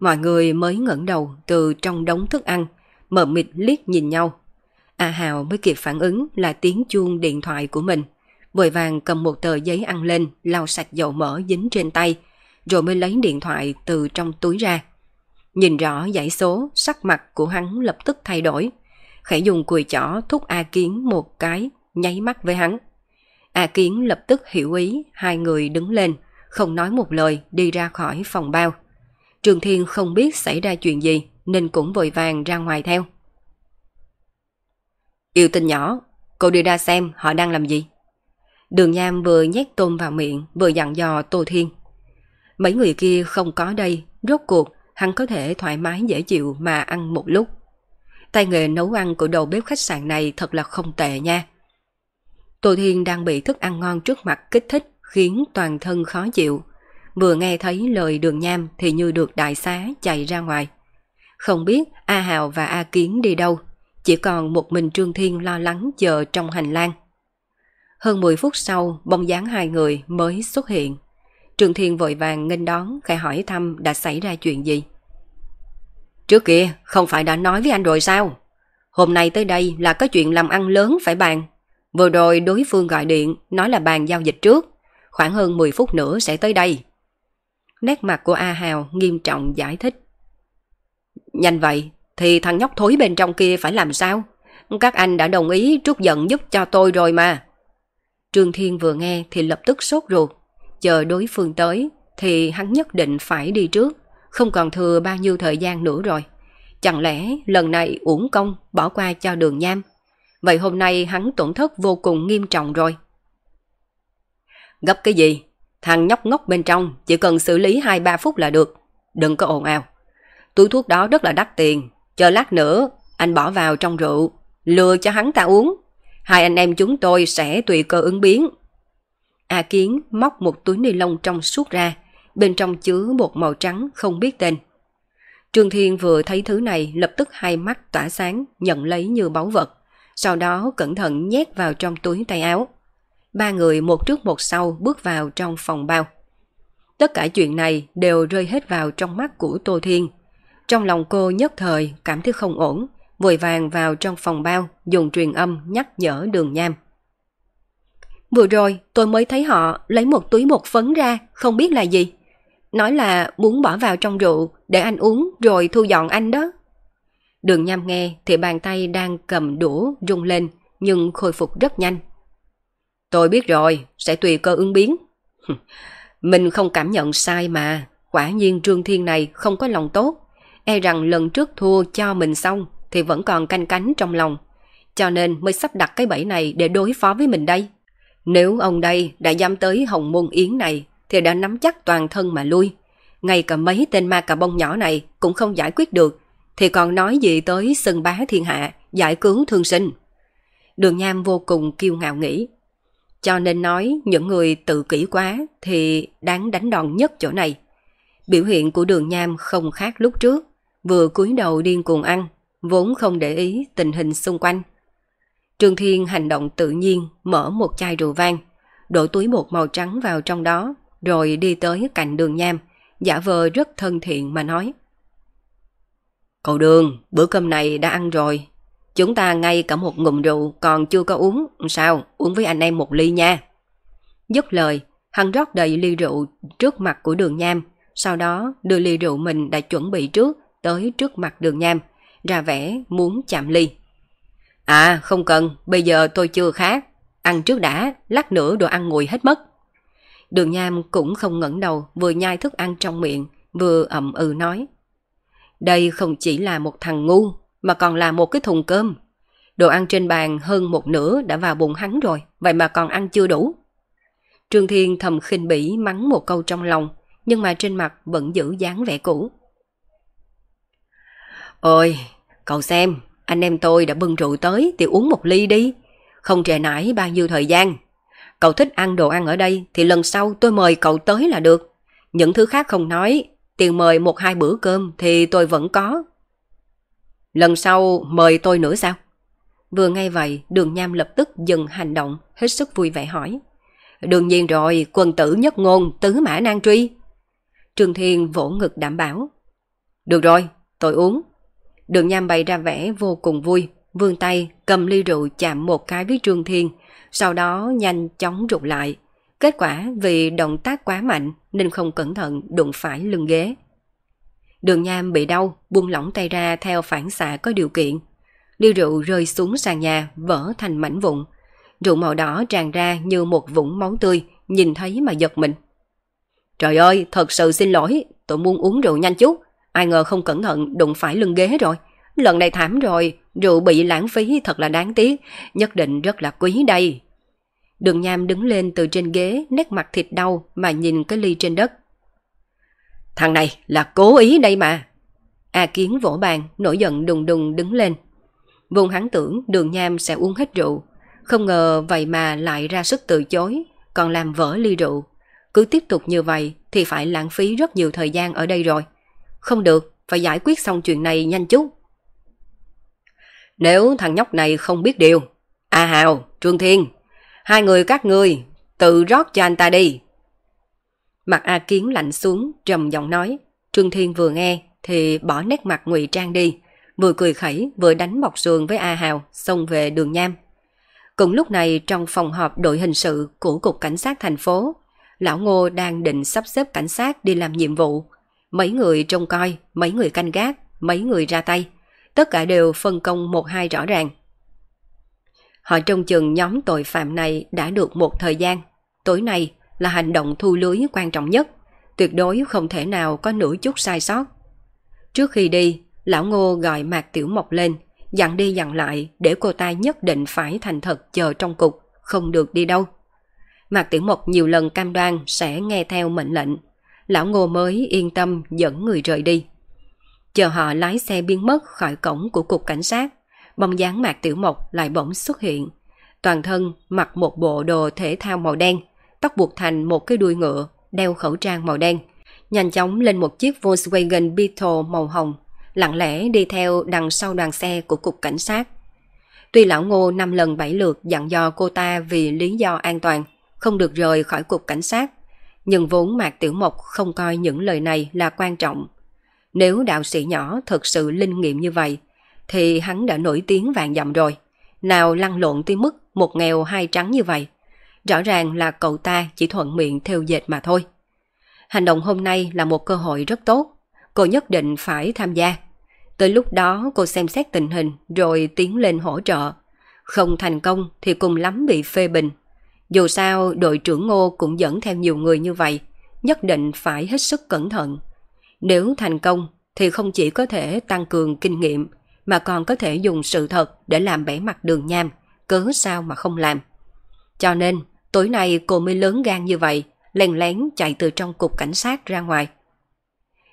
mọi người mới ngẩng đầu từ trong đống thức ăn, mờ mịt liếc nhìn nhau. A Hào mới kịp phản ứng là tiếng chuông điện thoại của mình, vội vàng cầm một tờ giấy ăn lên, lau sạch dầu mỡ dính trên tay, rồi mới lấy điện thoại từ trong túi ra. Nhìn rõ dãy số, sắc mặt của hắn lập tức thay đổi. Khẽ dùng cùi chỏ thúc A Kiến một cái, nháy mắt với hắn. A Kiến lập tức hiểu ý, hai người đứng lên, không nói một lời đi ra khỏi phòng bao. Trường Thiên không biết xảy ra chuyện gì nên cũng vội vàng ra ngoài theo. Yêu tình nhỏ, cô đi ra xem họ đang làm gì. Đường Nham vừa nhét tôm vào miệng vừa dặn dò Tô Thiên. Mấy người kia không có đây, rốt cuộc hắn có thể thoải mái dễ chịu mà ăn một lúc. Tay nghề nấu ăn của đầu bếp khách sạn này thật là không tệ nha. Tô Thiên đang bị thức ăn ngon trước mặt kích thích khiến toàn thân khó chịu. Vừa nghe thấy lời đường nham thì như được đại xá chạy ra ngoài. Không biết A Hào và A Kiến đi đâu, chỉ còn một mình Trương Thiên lo lắng chờ trong hành lang. Hơn 10 phút sau, bóng dáng hai người mới xuất hiện. Trương Thiên vội vàng nghênh đón, khai hỏi thăm đã xảy ra chuyện gì. Trước kia, không phải đã nói với anh rồi sao? Hôm nay tới đây là có chuyện làm ăn lớn phải bàn. Vừa rồi đối phương gọi điện, nói là bàn giao dịch trước. Khoảng hơn 10 phút nữa sẽ tới đây. Nét mặt của A Hào nghiêm trọng giải thích. Nhanh vậy, thì thằng nhóc thối bên trong kia phải làm sao? Các anh đã đồng ý trút giận giúp cho tôi rồi mà. Trương Thiên vừa nghe thì lập tức sốt ruột. Chờ đối phương tới thì hắn nhất định phải đi trước, không còn thừa bao nhiêu thời gian nữa rồi. Chẳng lẽ lần này uổng công bỏ qua cho đường nham? Vậy hôm nay hắn tổn thất vô cùng nghiêm trọng rồi. Gấp cái gì? Thằng nhóc ngốc bên trong, chỉ cần xử lý 2-3 phút là được. Đừng có ồn ào. Túi thuốc đó rất là đắt tiền. Chờ lát nữa, anh bỏ vào trong rượu. Lừa cho hắn ta uống. Hai anh em chúng tôi sẽ tùy cơ ứng biến. A Kiến móc một túi ni lông trong suốt ra. Bên trong chứa bột màu trắng, không biết tên. Trương Thiên vừa thấy thứ này, lập tức hai mắt tỏa sáng, nhận lấy như báu vật. Sau đó cẩn thận nhét vào trong túi tay áo. Ba người một trước một sau bước vào trong phòng bao. Tất cả chuyện này đều rơi hết vào trong mắt của Tô Thiên. Trong lòng cô nhất thời cảm thấy không ổn, vội vàng vào trong phòng bao dùng truyền âm nhắc nhở đường nham. Vừa rồi tôi mới thấy họ lấy một túi bột phấn ra, không biết là gì. Nói là muốn bỏ vào trong rượu để anh uống rồi thu dọn anh đó. Đường nham nghe thì bàn tay đang cầm đũa rung lên nhưng khôi phục rất nhanh. Tôi biết rồi, sẽ tùy cơ ứng biến. (laughs) Mình không cảm nhận sai mà, quả nhiên Trương Thiên này không có lòng tốt. E rằng lần trước thua cho mình xong thì vẫn còn canh cánh trong lòng. Cho nên mới sắp đặt cái bẫy này để đối phó với mình đây. Nếu ông đây đã dám tới hồng môn yến này thì đã nắm chắc toàn thân mà lui. Ngay cả mấy tên ma cà bông nhỏ này cũng không giải quyết được thì còn nói gì tới sân bá thiên hạ giải cứu thương sinh. Đường Nham vô cùng kiêu ngạo nghĩ cho nên nói những người tự kỷ quá thì đáng đánh đòn nhất chỗ này. Biểu hiện của đường nham không khác lúc trước, vừa cúi đầu điên cuồng ăn, vốn không để ý tình hình xung quanh. Trương Thiên hành động tự nhiên, mở một chai rượu vang, đổ túi bột màu trắng vào trong đó, rồi đi tới cạnh đường nham, giả vờ rất thân thiện mà nói. Cậu đường, bữa cơm này đã ăn rồi, Chúng ta ngay cả một ngụm rượu còn chưa có uống, sao? Uống với anh em một ly nha. Dứt lời, hắn rót đầy ly rượu trước mặt của đường nham, sau đó đưa ly rượu mình đã chuẩn bị trước tới trước mặt đường nham, ra vẻ muốn chạm ly. À không cần, bây giờ tôi chưa khác. Ăn trước đã, lát nữa đồ ăn nguội hết mất. Đường nham cũng không ngẩng đầu, vừa nhai thức ăn trong miệng, vừa ậm ừ nói. Đây không chỉ là một thằng ngu, mà còn là một cái thùng cơm. Đồ ăn trên bàn hơn một nửa đã vào bụng hắn rồi, vậy mà còn ăn chưa đủ. Trương Thiên thầm khinh bỉ mắng một câu trong lòng, nhưng mà trên mặt vẫn giữ dáng vẻ cũ. Ôi, cậu xem, anh em tôi đã bưng rượu tới thì uống một ly đi, không trễ nải bao nhiêu thời gian. Cậu thích ăn đồ ăn ở đây thì lần sau tôi mời cậu tới là được. Những thứ khác không nói, tiền mời một hai bữa cơm thì tôi vẫn có. Lần sau mời tôi nữa sao? Vừa ngay vậy, đường nham lập tức dừng hành động, hết sức vui vẻ hỏi. Đương nhiên rồi, quân tử nhất ngôn, tứ mã nan truy. Trường Thiên vỗ ngực đảm bảo. Được rồi, tôi uống. Đường nham bày ra vẻ vô cùng vui, vươn tay cầm ly rượu chạm một cái với Trương Thiên, sau đó nhanh chóng rụt lại. Kết quả vì động tác quá mạnh nên không cẩn thận đụng phải lưng ghế. Đường Nham bị đau, buông lỏng tay ra theo phản xạ có điều kiện. Ly rượu rơi xuống sàn nhà, vỡ thành mảnh vụn. Rượu màu đỏ tràn ra như một vũng máu tươi, nhìn thấy mà giật mình. Trời ơi, thật sự xin lỗi, tôi muốn uống rượu nhanh chút. Ai ngờ không cẩn thận đụng phải lưng ghế rồi. Lần này thảm rồi, rượu bị lãng phí thật là đáng tiếc, nhất định rất là quý đây. Đường Nham đứng lên từ trên ghế, nét mặt thịt đau mà nhìn cái ly trên đất. Thằng này là cố ý đây mà. A Kiến vỗ bàn, nổi giận đùng đùng đứng lên. Vùng hắn tưởng đường nham sẽ uống hết rượu. Không ngờ vậy mà lại ra sức từ chối, còn làm vỡ ly rượu. Cứ tiếp tục như vậy thì phải lãng phí rất nhiều thời gian ở đây rồi. Không được, phải giải quyết xong chuyện này nhanh chút. Nếu thằng nhóc này không biết điều, A Hào, Trương Thiên, hai người các ngươi tự rót cho anh ta đi. Mặt A Kiến lạnh xuống, trầm giọng nói. Trương Thiên vừa nghe thì bỏ nét mặt ngụy trang đi, vừa cười khẩy vừa đánh bọc sườn với A Hào, xông về đường Nham. Cùng lúc này trong phòng họp đội hình sự của Cục Cảnh sát thành phố, Lão Ngô đang định sắp xếp cảnh sát đi làm nhiệm vụ. Mấy người trông coi, mấy người canh gác, mấy người ra tay. Tất cả đều phân công một hai rõ ràng. Họ trông chừng nhóm tội phạm này đã được một thời gian. Tối nay là hành động thu lưới quan trọng nhất. Tuyệt đối không thể nào có nửa chút sai sót. Trước khi đi, lão ngô gọi Mạc Tiểu Mộc lên, dặn đi dặn lại để cô ta nhất định phải thành thật chờ trong cục, không được đi đâu. Mạc Tiểu Mộc nhiều lần cam đoan sẽ nghe theo mệnh lệnh. Lão Ngô mới yên tâm dẫn người rời đi. Chờ họ lái xe biến mất khỏi cổng của cục cảnh sát, bóng dáng Mạc Tiểu Mộc lại bỗng xuất hiện. Toàn thân mặc một bộ đồ thể thao màu đen, tóc buộc thành một cái đuôi ngựa, đeo khẩu trang màu đen. Nhanh chóng lên một chiếc Volkswagen Beetle màu hồng, lặng lẽ đi theo đằng sau đoàn xe của cục cảnh sát. Tuy lão ngô năm lần bảy lượt dặn dò cô ta vì lý do an toàn, không được rời khỏi cục cảnh sát, nhưng vốn Mạc Tiểu Mộc không coi những lời này là quan trọng. Nếu đạo sĩ nhỏ thật sự linh nghiệm như vậy, thì hắn đã nổi tiếng vàng dặm rồi. Nào lăn lộn tới mức một nghèo hai trắng như vậy. Rõ ràng là cậu ta chỉ thuận miệng theo dệt mà thôi. Hành động hôm nay là một cơ hội rất tốt. Cô nhất định phải tham gia. Tới lúc đó cô xem xét tình hình rồi tiến lên hỗ trợ. Không thành công thì cùng lắm bị phê bình. Dù sao đội trưởng ngô cũng dẫn theo nhiều người như vậy. Nhất định phải hết sức cẩn thận. Nếu thành công thì không chỉ có thể tăng cường kinh nghiệm mà còn có thể dùng sự thật để làm bẻ mặt đường nham, cớ sao mà không làm. Cho nên, tối nay cô mới lớn gan như vậy, lén lén chạy từ trong cục cảnh sát ra ngoài.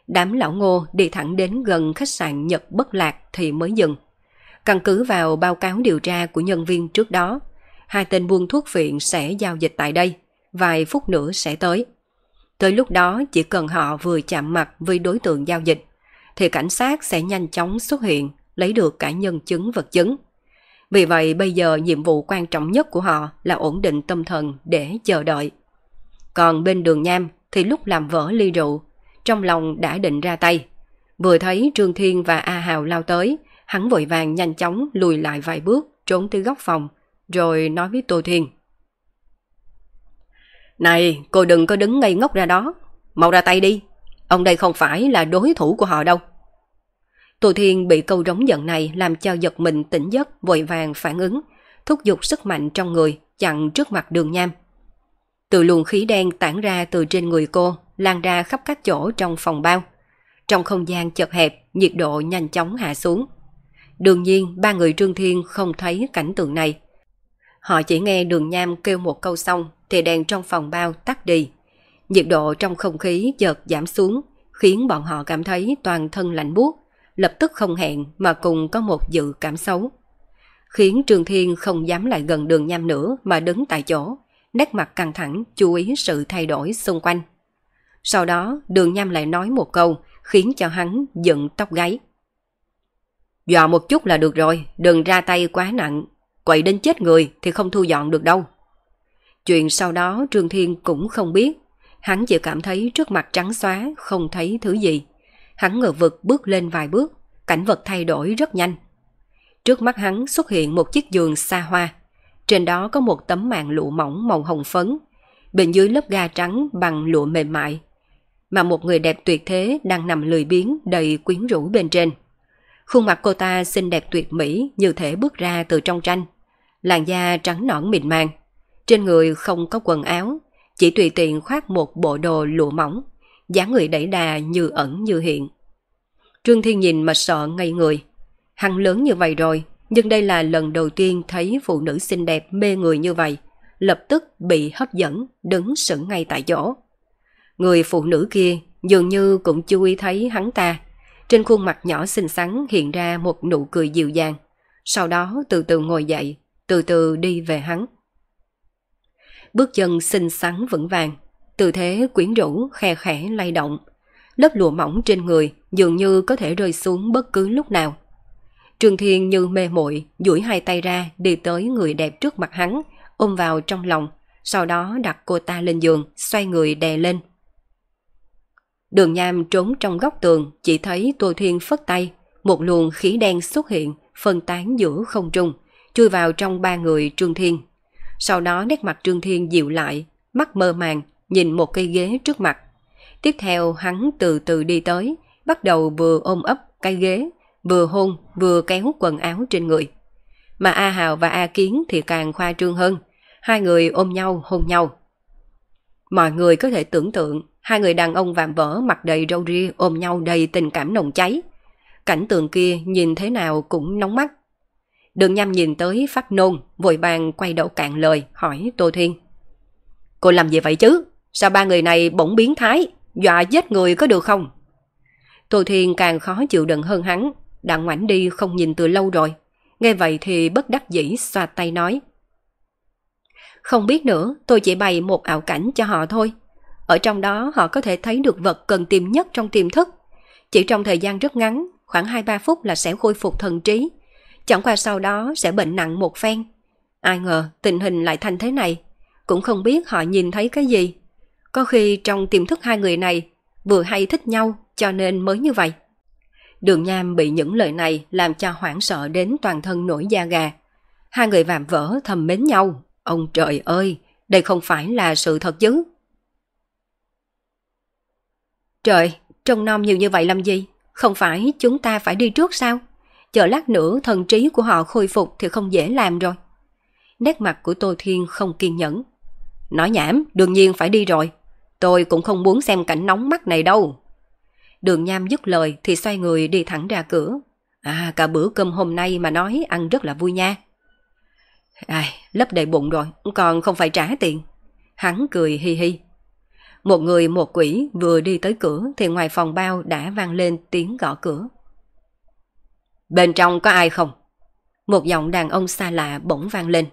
Đám lão ngô đi thẳng đến gần khách sạn Nhật Bất Lạc thì mới dừng. Căn cứ vào báo cáo điều tra của nhân viên trước đó, hai tên buôn thuốc viện sẽ giao dịch tại đây, vài phút nữa sẽ tới. Tới lúc đó chỉ cần họ vừa chạm mặt với đối tượng giao dịch, thì cảnh sát sẽ nhanh chóng xuất hiện, lấy được cả nhân chứng vật chứng. Vì vậy bây giờ nhiệm vụ quan trọng nhất của họ là ổn định tâm thần để chờ đợi. Còn bên đường nham thì lúc làm vỡ ly rượu, trong lòng đã định ra tay. Vừa thấy Trương Thiên và A Hào lao tới, hắn vội vàng nhanh chóng lùi lại vài bước, trốn tới góc phòng, rồi nói với Tô Thiên. Này, cô đừng có đứng ngây ngốc ra đó. Mau ra tay đi. Ông đây không phải là đối thủ của họ đâu. Tù Thiên bị câu rống giận này làm cho giật mình tỉnh giấc vội vàng phản ứng, thúc giục sức mạnh trong người, chặn trước mặt đường nham. Từ luồng khí đen tản ra từ trên người cô, lan ra khắp các chỗ trong phòng bao. Trong không gian chật hẹp, nhiệt độ nhanh chóng hạ xuống. Đương nhiên, ba người Trương Thiên không thấy cảnh tượng này. Họ chỉ nghe đường nham kêu một câu xong thì đèn trong phòng bao tắt đi. Nhiệt độ trong không khí chợt giảm xuống, khiến bọn họ cảm thấy toàn thân lạnh buốt, lập tức không hẹn mà cùng có một dự cảm xấu. Khiến Trường Thiên không dám lại gần đường nham nữa mà đứng tại chỗ, nét mặt căng thẳng chú ý sự thay đổi xung quanh. Sau đó đường nham lại nói một câu khiến cho hắn dựng tóc gáy. Dọa một chút là được rồi, đừng ra tay quá nặng, quậy đến chết người thì không thu dọn được đâu. Chuyện sau đó Trương Thiên cũng không biết, hắn chỉ cảm thấy trước mặt trắng xóa, không thấy thứ gì. Hắn ngờ vực bước lên vài bước, cảnh vật thay đổi rất nhanh. Trước mắt hắn xuất hiện một chiếc giường xa hoa. Trên đó có một tấm màn lụa mỏng màu hồng phấn, bên dưới lớp ga trắng bằng lụa mềm mại. Mà một người đẹp tuyệt thế đang nằm lười biếng đầy quyến rũ bên trên. Khuôn mặt cô ta xinh đẹp tuyệt mỹ như thể bước ra từ trong tranh. Làn da trắng nõn mịn màng. Trên người không có quần áo, chỉ tùy tiện khoác một bộ đồ lụa mỏng, dáng người đẩy đà như ẩn như hiện. Trương Thiên nhìn mà sợ ngây người. Hắn lớn như vậy rồi, nhưng đây là lần đầu tiên thấy phụ nữ xinh đẹp mê người như vậy, lập tức bị hấp dẫn, đứng sững ngay tại chỗ. Người phụ nữ kia dường như cũng chú ý thấy hắn ta. Trên khuôn mặt nhỏ xinh xắn hiện ra một nụ cười dịu dàng. Sau đó từ từ ngồi dậy, từ từ đi về hắn. Bước chân xinh xắn vững vàng, tư thế quyến rũ khe khẽ lay động. Lớp lụa mỏng trên người dường như có thể rơi xuống bất cứ lúc nào. Trường Thiên như mê muội duỗi hai tay ra đi tới người đẹp trước mặt hắn, ôm vào trong lòng, sau đó đặt cô ta lên giường, xoay người đè lên. Đường Nham trốn trong góc tường, chỉ thấy Tô Thiên phất tay, một luồng khí đen xuất hiện, phân tán giữa không trung, chui vào trong ba người Trương Thiên. Sau đó nét mặt Trương Thiên dịu lại, mắt mơ màng, nhìn một cây ghế trước mặt. Tiếp theo hắn từ từ đi tới, bắt đầu vừa ôm ấp cây ghế, vừa hôn vừa kéo quần áo trên người. mà A Hào và A Kiến thì càng khoa trương hơn. Hai người ôm nhau, hôn nhau. Mọi người có thể tưởng tượng hai người đàn ông vạm vỡ mặt đầy râu ria ôm nhau đầy tình cảm nồng cháy. Cảnh tượng kia nhìn thế nào cũng nóng mắt. Đường nham nhìn tới phát nôn, vội vàng quay đầu cạn lời, hỏi Tô Thiên. Cô làm gì vậy chứ? Sao ba người này bỗng biến thái, dọa giết người có được không? Tô Thiên càng khó chịu đựng hơn hắn, đã ngoảnh đi không nhìn từ lâu rồi. Nghe vậy thì bất đắc dĩ xoa tay nói. Không biết nữa, tôi chỉ bày một ảo cảnh cho họ thôi. Ở trong đó họ có thể thấy được vật cần tìm nhất trong tiềm thức. Chỉ trong thời gian rất ngắn, khoảng 2-3 phút là sẽ khôi phục thần trí. Chẳng qua sau đó sẽ bệnh nặng một phen. Ai ngờ tình hình lại thành thế này. Cũng không biết họ nhìn thấy cái gì. Có khi trong tiềm thức hai người này vừa hay thích nhau cho nên mới như vậy. Đường Nham bị những lời này làm cho hoảng sợ đến toàn thân nổi da gà. Hai người vạm vỡ thầm mến nhau. Ông trời ơi, đây không phải là sự thật chứ. Trời, trông nom nhiều như vậy làm gì? Không phải chúng ta phải đi trước sao? Chờ lát nữa thần trí của họ khôi phục thì không dễ làm rồi. Nét mặt của Tô Thiên không kiên nhẫn. Nói nhảm, đương nhiên phải đi rồi. Tôi cũng không muốn xem cảnh nóng mắt này đâu. Đường Nham dứt lời thì xoay người đi thẳng ra cửa. À, cả bữa cơm hôm nay mà nói ăn rất là vui nha. Ai, lấp đầy bụng rồi, còn không phải trả tiền. Hắn cười hi hi. Một người một quỷ vừa đi tới cửa thì ngoài phòng bao đã vang lên tiếng gõ cửa. Bên trong có ai không? Một giọng đàn ông xa lạ bỗng vang lên.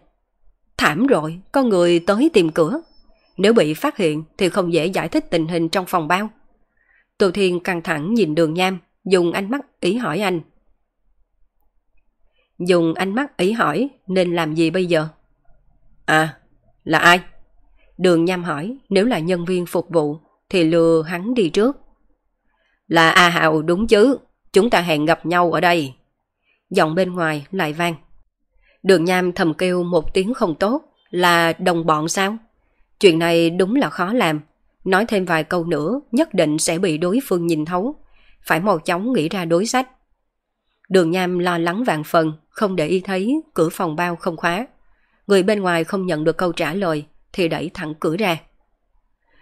Thảm rồi, có người tới tìm cửa. Nếu bị phát hiện thì không dễ giải thích tình hình trong phòng bao. Tô Thiên căng thẳng nhìn đường nham, dùng ánh mắt ý hỏi anh. Dùng ánh mắt ý hỏi nên làm gì bây giờ? À, là ai? Đường nham hỏi nếu là nhân viên phục vụ thì lừa hắn đi trước. Là A Hào đúng chứ, chúng ta hẹn gặp nhau ở đây. Giọng bên ngoài lại vang. Đường nham thầm kêu một tiếng không tốt là đồng bọn sao? Chuyện này đúng là khó làm. Nói thêm vài câu nữa nhất định sẽ bị đối phương nhìn thấu. Phải mau chóng nghĩ ra đối sách. Đường nham lo lắng vạn phần, không để ý thấy cửa phòng bao không khóa. Người bên ngoài không nhận được câu trả lời thì đẩy thẳng cửa ra.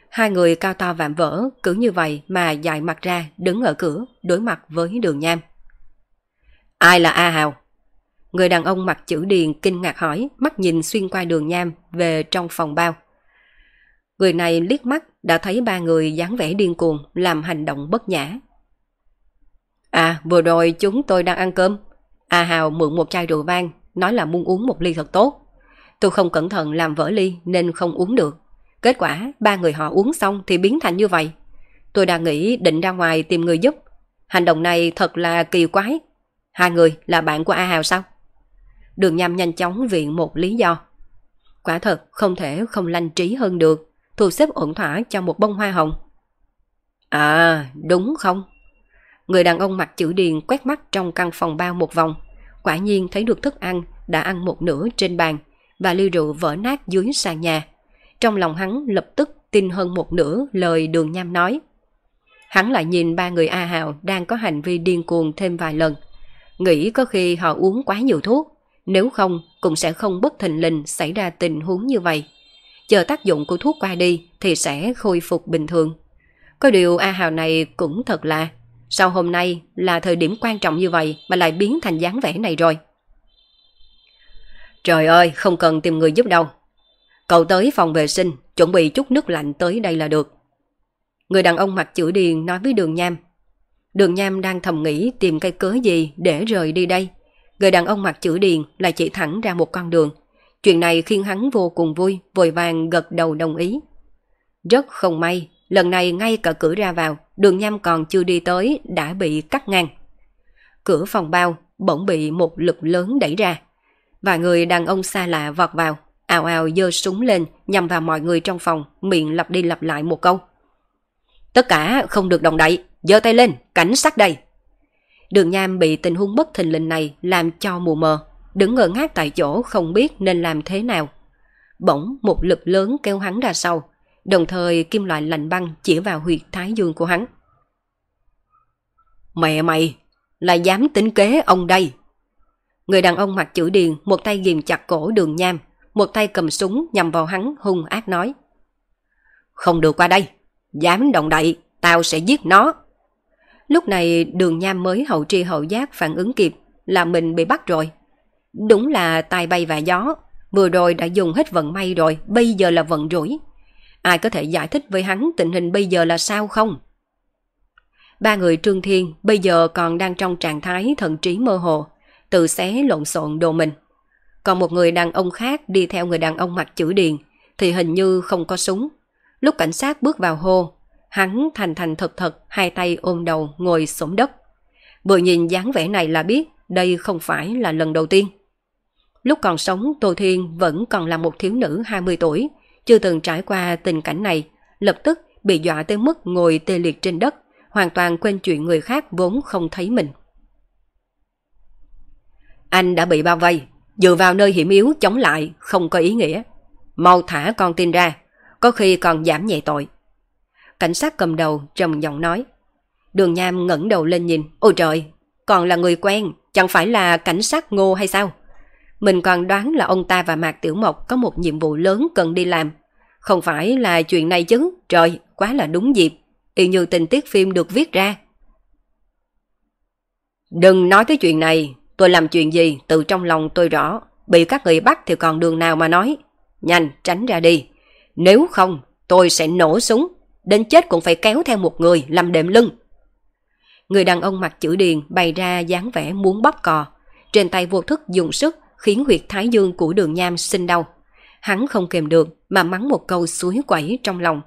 Hai người cao to vạm vỡ, cứ như vậy mà dài mặt ra đứng ở cửa đối mặt với đường nham. Ai là A Hào? Người đàn ông mặc chữ điền kinh ngạc hỏi, mắt nhìn xuyên qua đường nham về trong phòng bao. Người này liếc mắt đã thấy ba người dáng vẻ điên cuồng làm hành động bất nhã. À, vừa rồi chúng tôi đang ăn cơm. A Hào mượn một chai rượu vang, nói là muốn uống một ly thật tốt. Tôi không cẩn thận làm vỡ ly nên không uống được. Kết quả ba người họ uống xong thì biến thành như vậy. Tôi đã nghĩ định ra ngoài tìm người giúp. Hành động này thật là kỳ quái. Hai người là bạn của A Hào sao? Đường Nham nhanh chóng viện một lý do. Quả thật không thể không lanh trí hơn được, thu xếp ổn thỏa cho một bông hoa hồng. À, đúng không? Người đàn ông mặc chữ điền quét mắt trong căn phòng bao một vòng. Quả nhiên thấy được thức ăn đã ăn một nửa trên bàn và ly rượu vỡ nát dưới sàn nhà. Trong lòng hắn lập tức tin hơn một nửa lời đường nham nói. Hắn lại nhìn ba người A Hào đang có hành vi điên cuồng thêm vài lần. Nghĩ có khi họ uống quá nhiều thuốc, nếu không cũng sẽ không bất thình lình xảy ra tình huống như vậy. Chờ tác dụng của thuốc qua đi thì sẽ khôi phục bình thường. Có điều A Hào này cũng thật là, sau hôm nay là thời điểm quan trọng như vậy mà lại biến thành dáng vẻ này rồi. Trời ơi, không cần tìm người giúp đâu. Cậu tới phòng vệ sinh, chuẩn bị chút nước lạnh tới đây là được. Người đàn ông mặc chữ điền nói với đường nham. Đường nham đang thầm nghĩ tìm cây cớ gì để rời đi đây. Người đàn ông mặc chữ điền lại chỉ thẳng ra một con đường. Chuyện này khiến hắn vô cùng vui, vội vàng gật đầu đồng ý. Rất không may, lần này ngay cả cửa ra vào, đường nham còn chưa đi tới đã bị cắt ngang. Cửa phòng bao bỗng bị một lực lớn đẩy ra. Và người đàn ông xa lạ vọt vào, ào ào giơ súng lên nhằm vào mọi người trong phòng, miệng lặp đi lặp lại một câu. Tất cả không được đồng đậy, giơ tay lên, cảnh sát đây. Đường Nham bị tình huống bất thình lình này làm cho mù mờ, đứng ngơ ngác tại chỗ không biết nên làm thế nào. Bỗng một lực lớn kêu hắn ra sau, đồng thời kim loại lạnh băng chỉ vào huyệt thái dương của hắn. Mẹ mày, là dám tính kế ông đây. Người đàn ông mặc chữ điền, một tay ghim chặt cổ đường nham, một tay cầm súng nhằm vào hắn hung ác nói. Không được qua đây, dám động đậy, tao sẽ giết nó. Lúc này đường nham mới hậu tri hậu giác phản ứng kịp là mình bị bắt rồi. Đúng là tài bay và gió, vừa rồi đã dùng hết vận may rồi, bây giờ là vận rủi. Ai có thể giải thích với hắn tình hình bây giờ là sao không? Ba người Trương Thiên bây giờ còn đang trong trạng thái thần trí mơ hồ, tự xé lộn xộn đồ mình. Còn một người đàn ông khác đi theo người đàn ông mặc chữ điền thì hình như không có súng. Lúc cảnh sát bước vào hô, hắn thành thành thật thật hai tay ôm đầu ngồi sổng đất. Vừa nhìn dáng vẻ này là biết đây không phải là lần đầu tiên. Lúc còn sống Tô Thiên vẫn còn là một thiếu nữ 20 tuổi, chưa từng trải qua tình cảnh này, lập tức bị dọa tới mức ngồi tê liệt trên đất, hoàn toàn quên chuyện người khác vốn không thấy mình. Anh đã bị bao vây, dựa vào nơi hiểm yếu chống lại không có ý nghĩa. Mau thả con tin ra, có khi còn giảm nhẹ tội. Cảnh sát cầm đầu trầm giọng nói. Đường Nham ngẩng đầu lên nhìn, ôi trời, còn là người quen, chẳng phải là cảnh sát ngô hay sao? Mình còn đoán là ông ta và Mạc Tiểu Mộc có một nhiệm vụ lớn cần đi làm. Không phải là chuyện này chứ, trời, quá là đúng dịp, y như tình tiết phim được viết ra. Đừng nói tới chuyện này, tôi làm chuyện gì từ trong lòng tôi rõ, bị các người bắt thì còn đường nào mà nói. Nhanh, tránh ra đi. Nếu không, tôi sẽ nổ súng, đến chết cũng phải kéo theo một người làm đệm lưng. Người đàn ông mặc chữ điền bày ra dáng vẻ muốn bóp cò, trên tay vô thức dùng sức khiến huyệt thái dương của đường nham sinh đau. Hắn không kềm được mà mắng một câu suối quẩy trong lòng.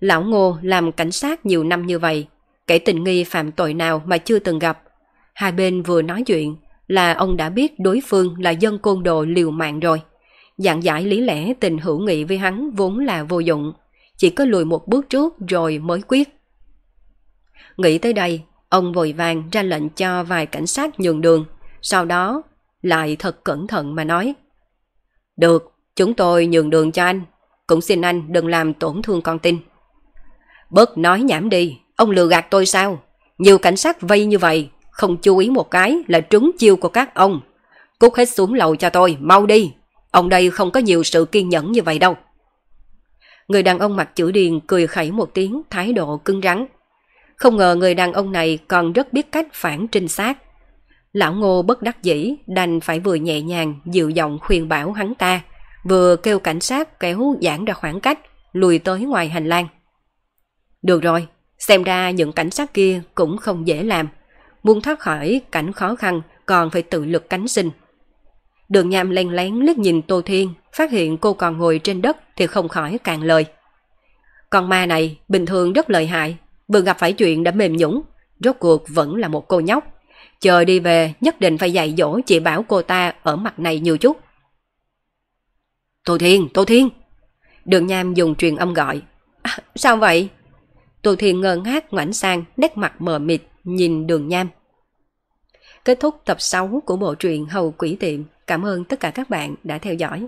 Lão Ngô làm cảnh sát nhiều năm như vậy, kể tình nghi phạm tội nào mà chưa từng gặp. Hai bên vừa nói chuyện là ông đã biết đối phương là dân côn đồ liều mạng rồi. Dạng giải lý lẽ tình hữu nghị với hắn vốn là vô dụng, chỉ có lùi một bước trước rồi mới quyết. Nghĩ tới đây, ông vội vàng ra lệnh cho vài cảnh sát nhường đường, sau đó lại thật cẩn thận mà nói. Được, chúng tôi nhường đường cho anh, cũng xin anh đừng làm tổn thương con tin. Bớt nói nhảm đi, ông lừa gạt tôi sao? Nhiều cảnh sát vây như vậy, không chú ý một cái là trúng chiêu của các ông. Cút hết xuống lầu cho tôi, mau đi. Ông đây không có nhiều sự kiên nhẫn như vậy đâu. Người đàn ông mặc chữ điền cười khẩy một tiếng, thái độ cứng rắn. Không ngờ người đàn ông này còn rất biết cách phản trinh sát. Lão ngô bất đắc dĩ, đành phải vừa nhẹ nhàng, dịu giọng khuyên bảo hắn ta, vừa kêu cảnh sát kéo giãn ra khoảng cách, lùi tới ngoài hành lang. Được rồi, xem ra những cảnh sát kia cũng không dễ làm. Muốn thoát khỏi cảnh khó khăn còn phải tự lực cánh sinh. Đường nham len lén liếc nhìn Tô Thiên, phát hiện cô còn ngồi trên đất thì không khỏi càng lời. Con ma này bình thường rất lợi hại, vừa gặp phải chuyện đã mềm nhũng, rốt cuộc vẫn là một cô nhóc. Chờ đi về nhất định phải dạy dỗ chị bảo cô ta ở mặt này nhiều chút. Tô Thiên, Tô Thiên! Đường Nham dùng truyền âm gọi. À, sao vậy? Tô Thiên ngơ ngác ngoảnh sang, nét mặt mờ mịt, nhìn đường Nham. Kết thúc tập 6 của bộ truyện Hầu Quỷ Tiệm. Cảm ơn tất cả các bạn đã theo dõi.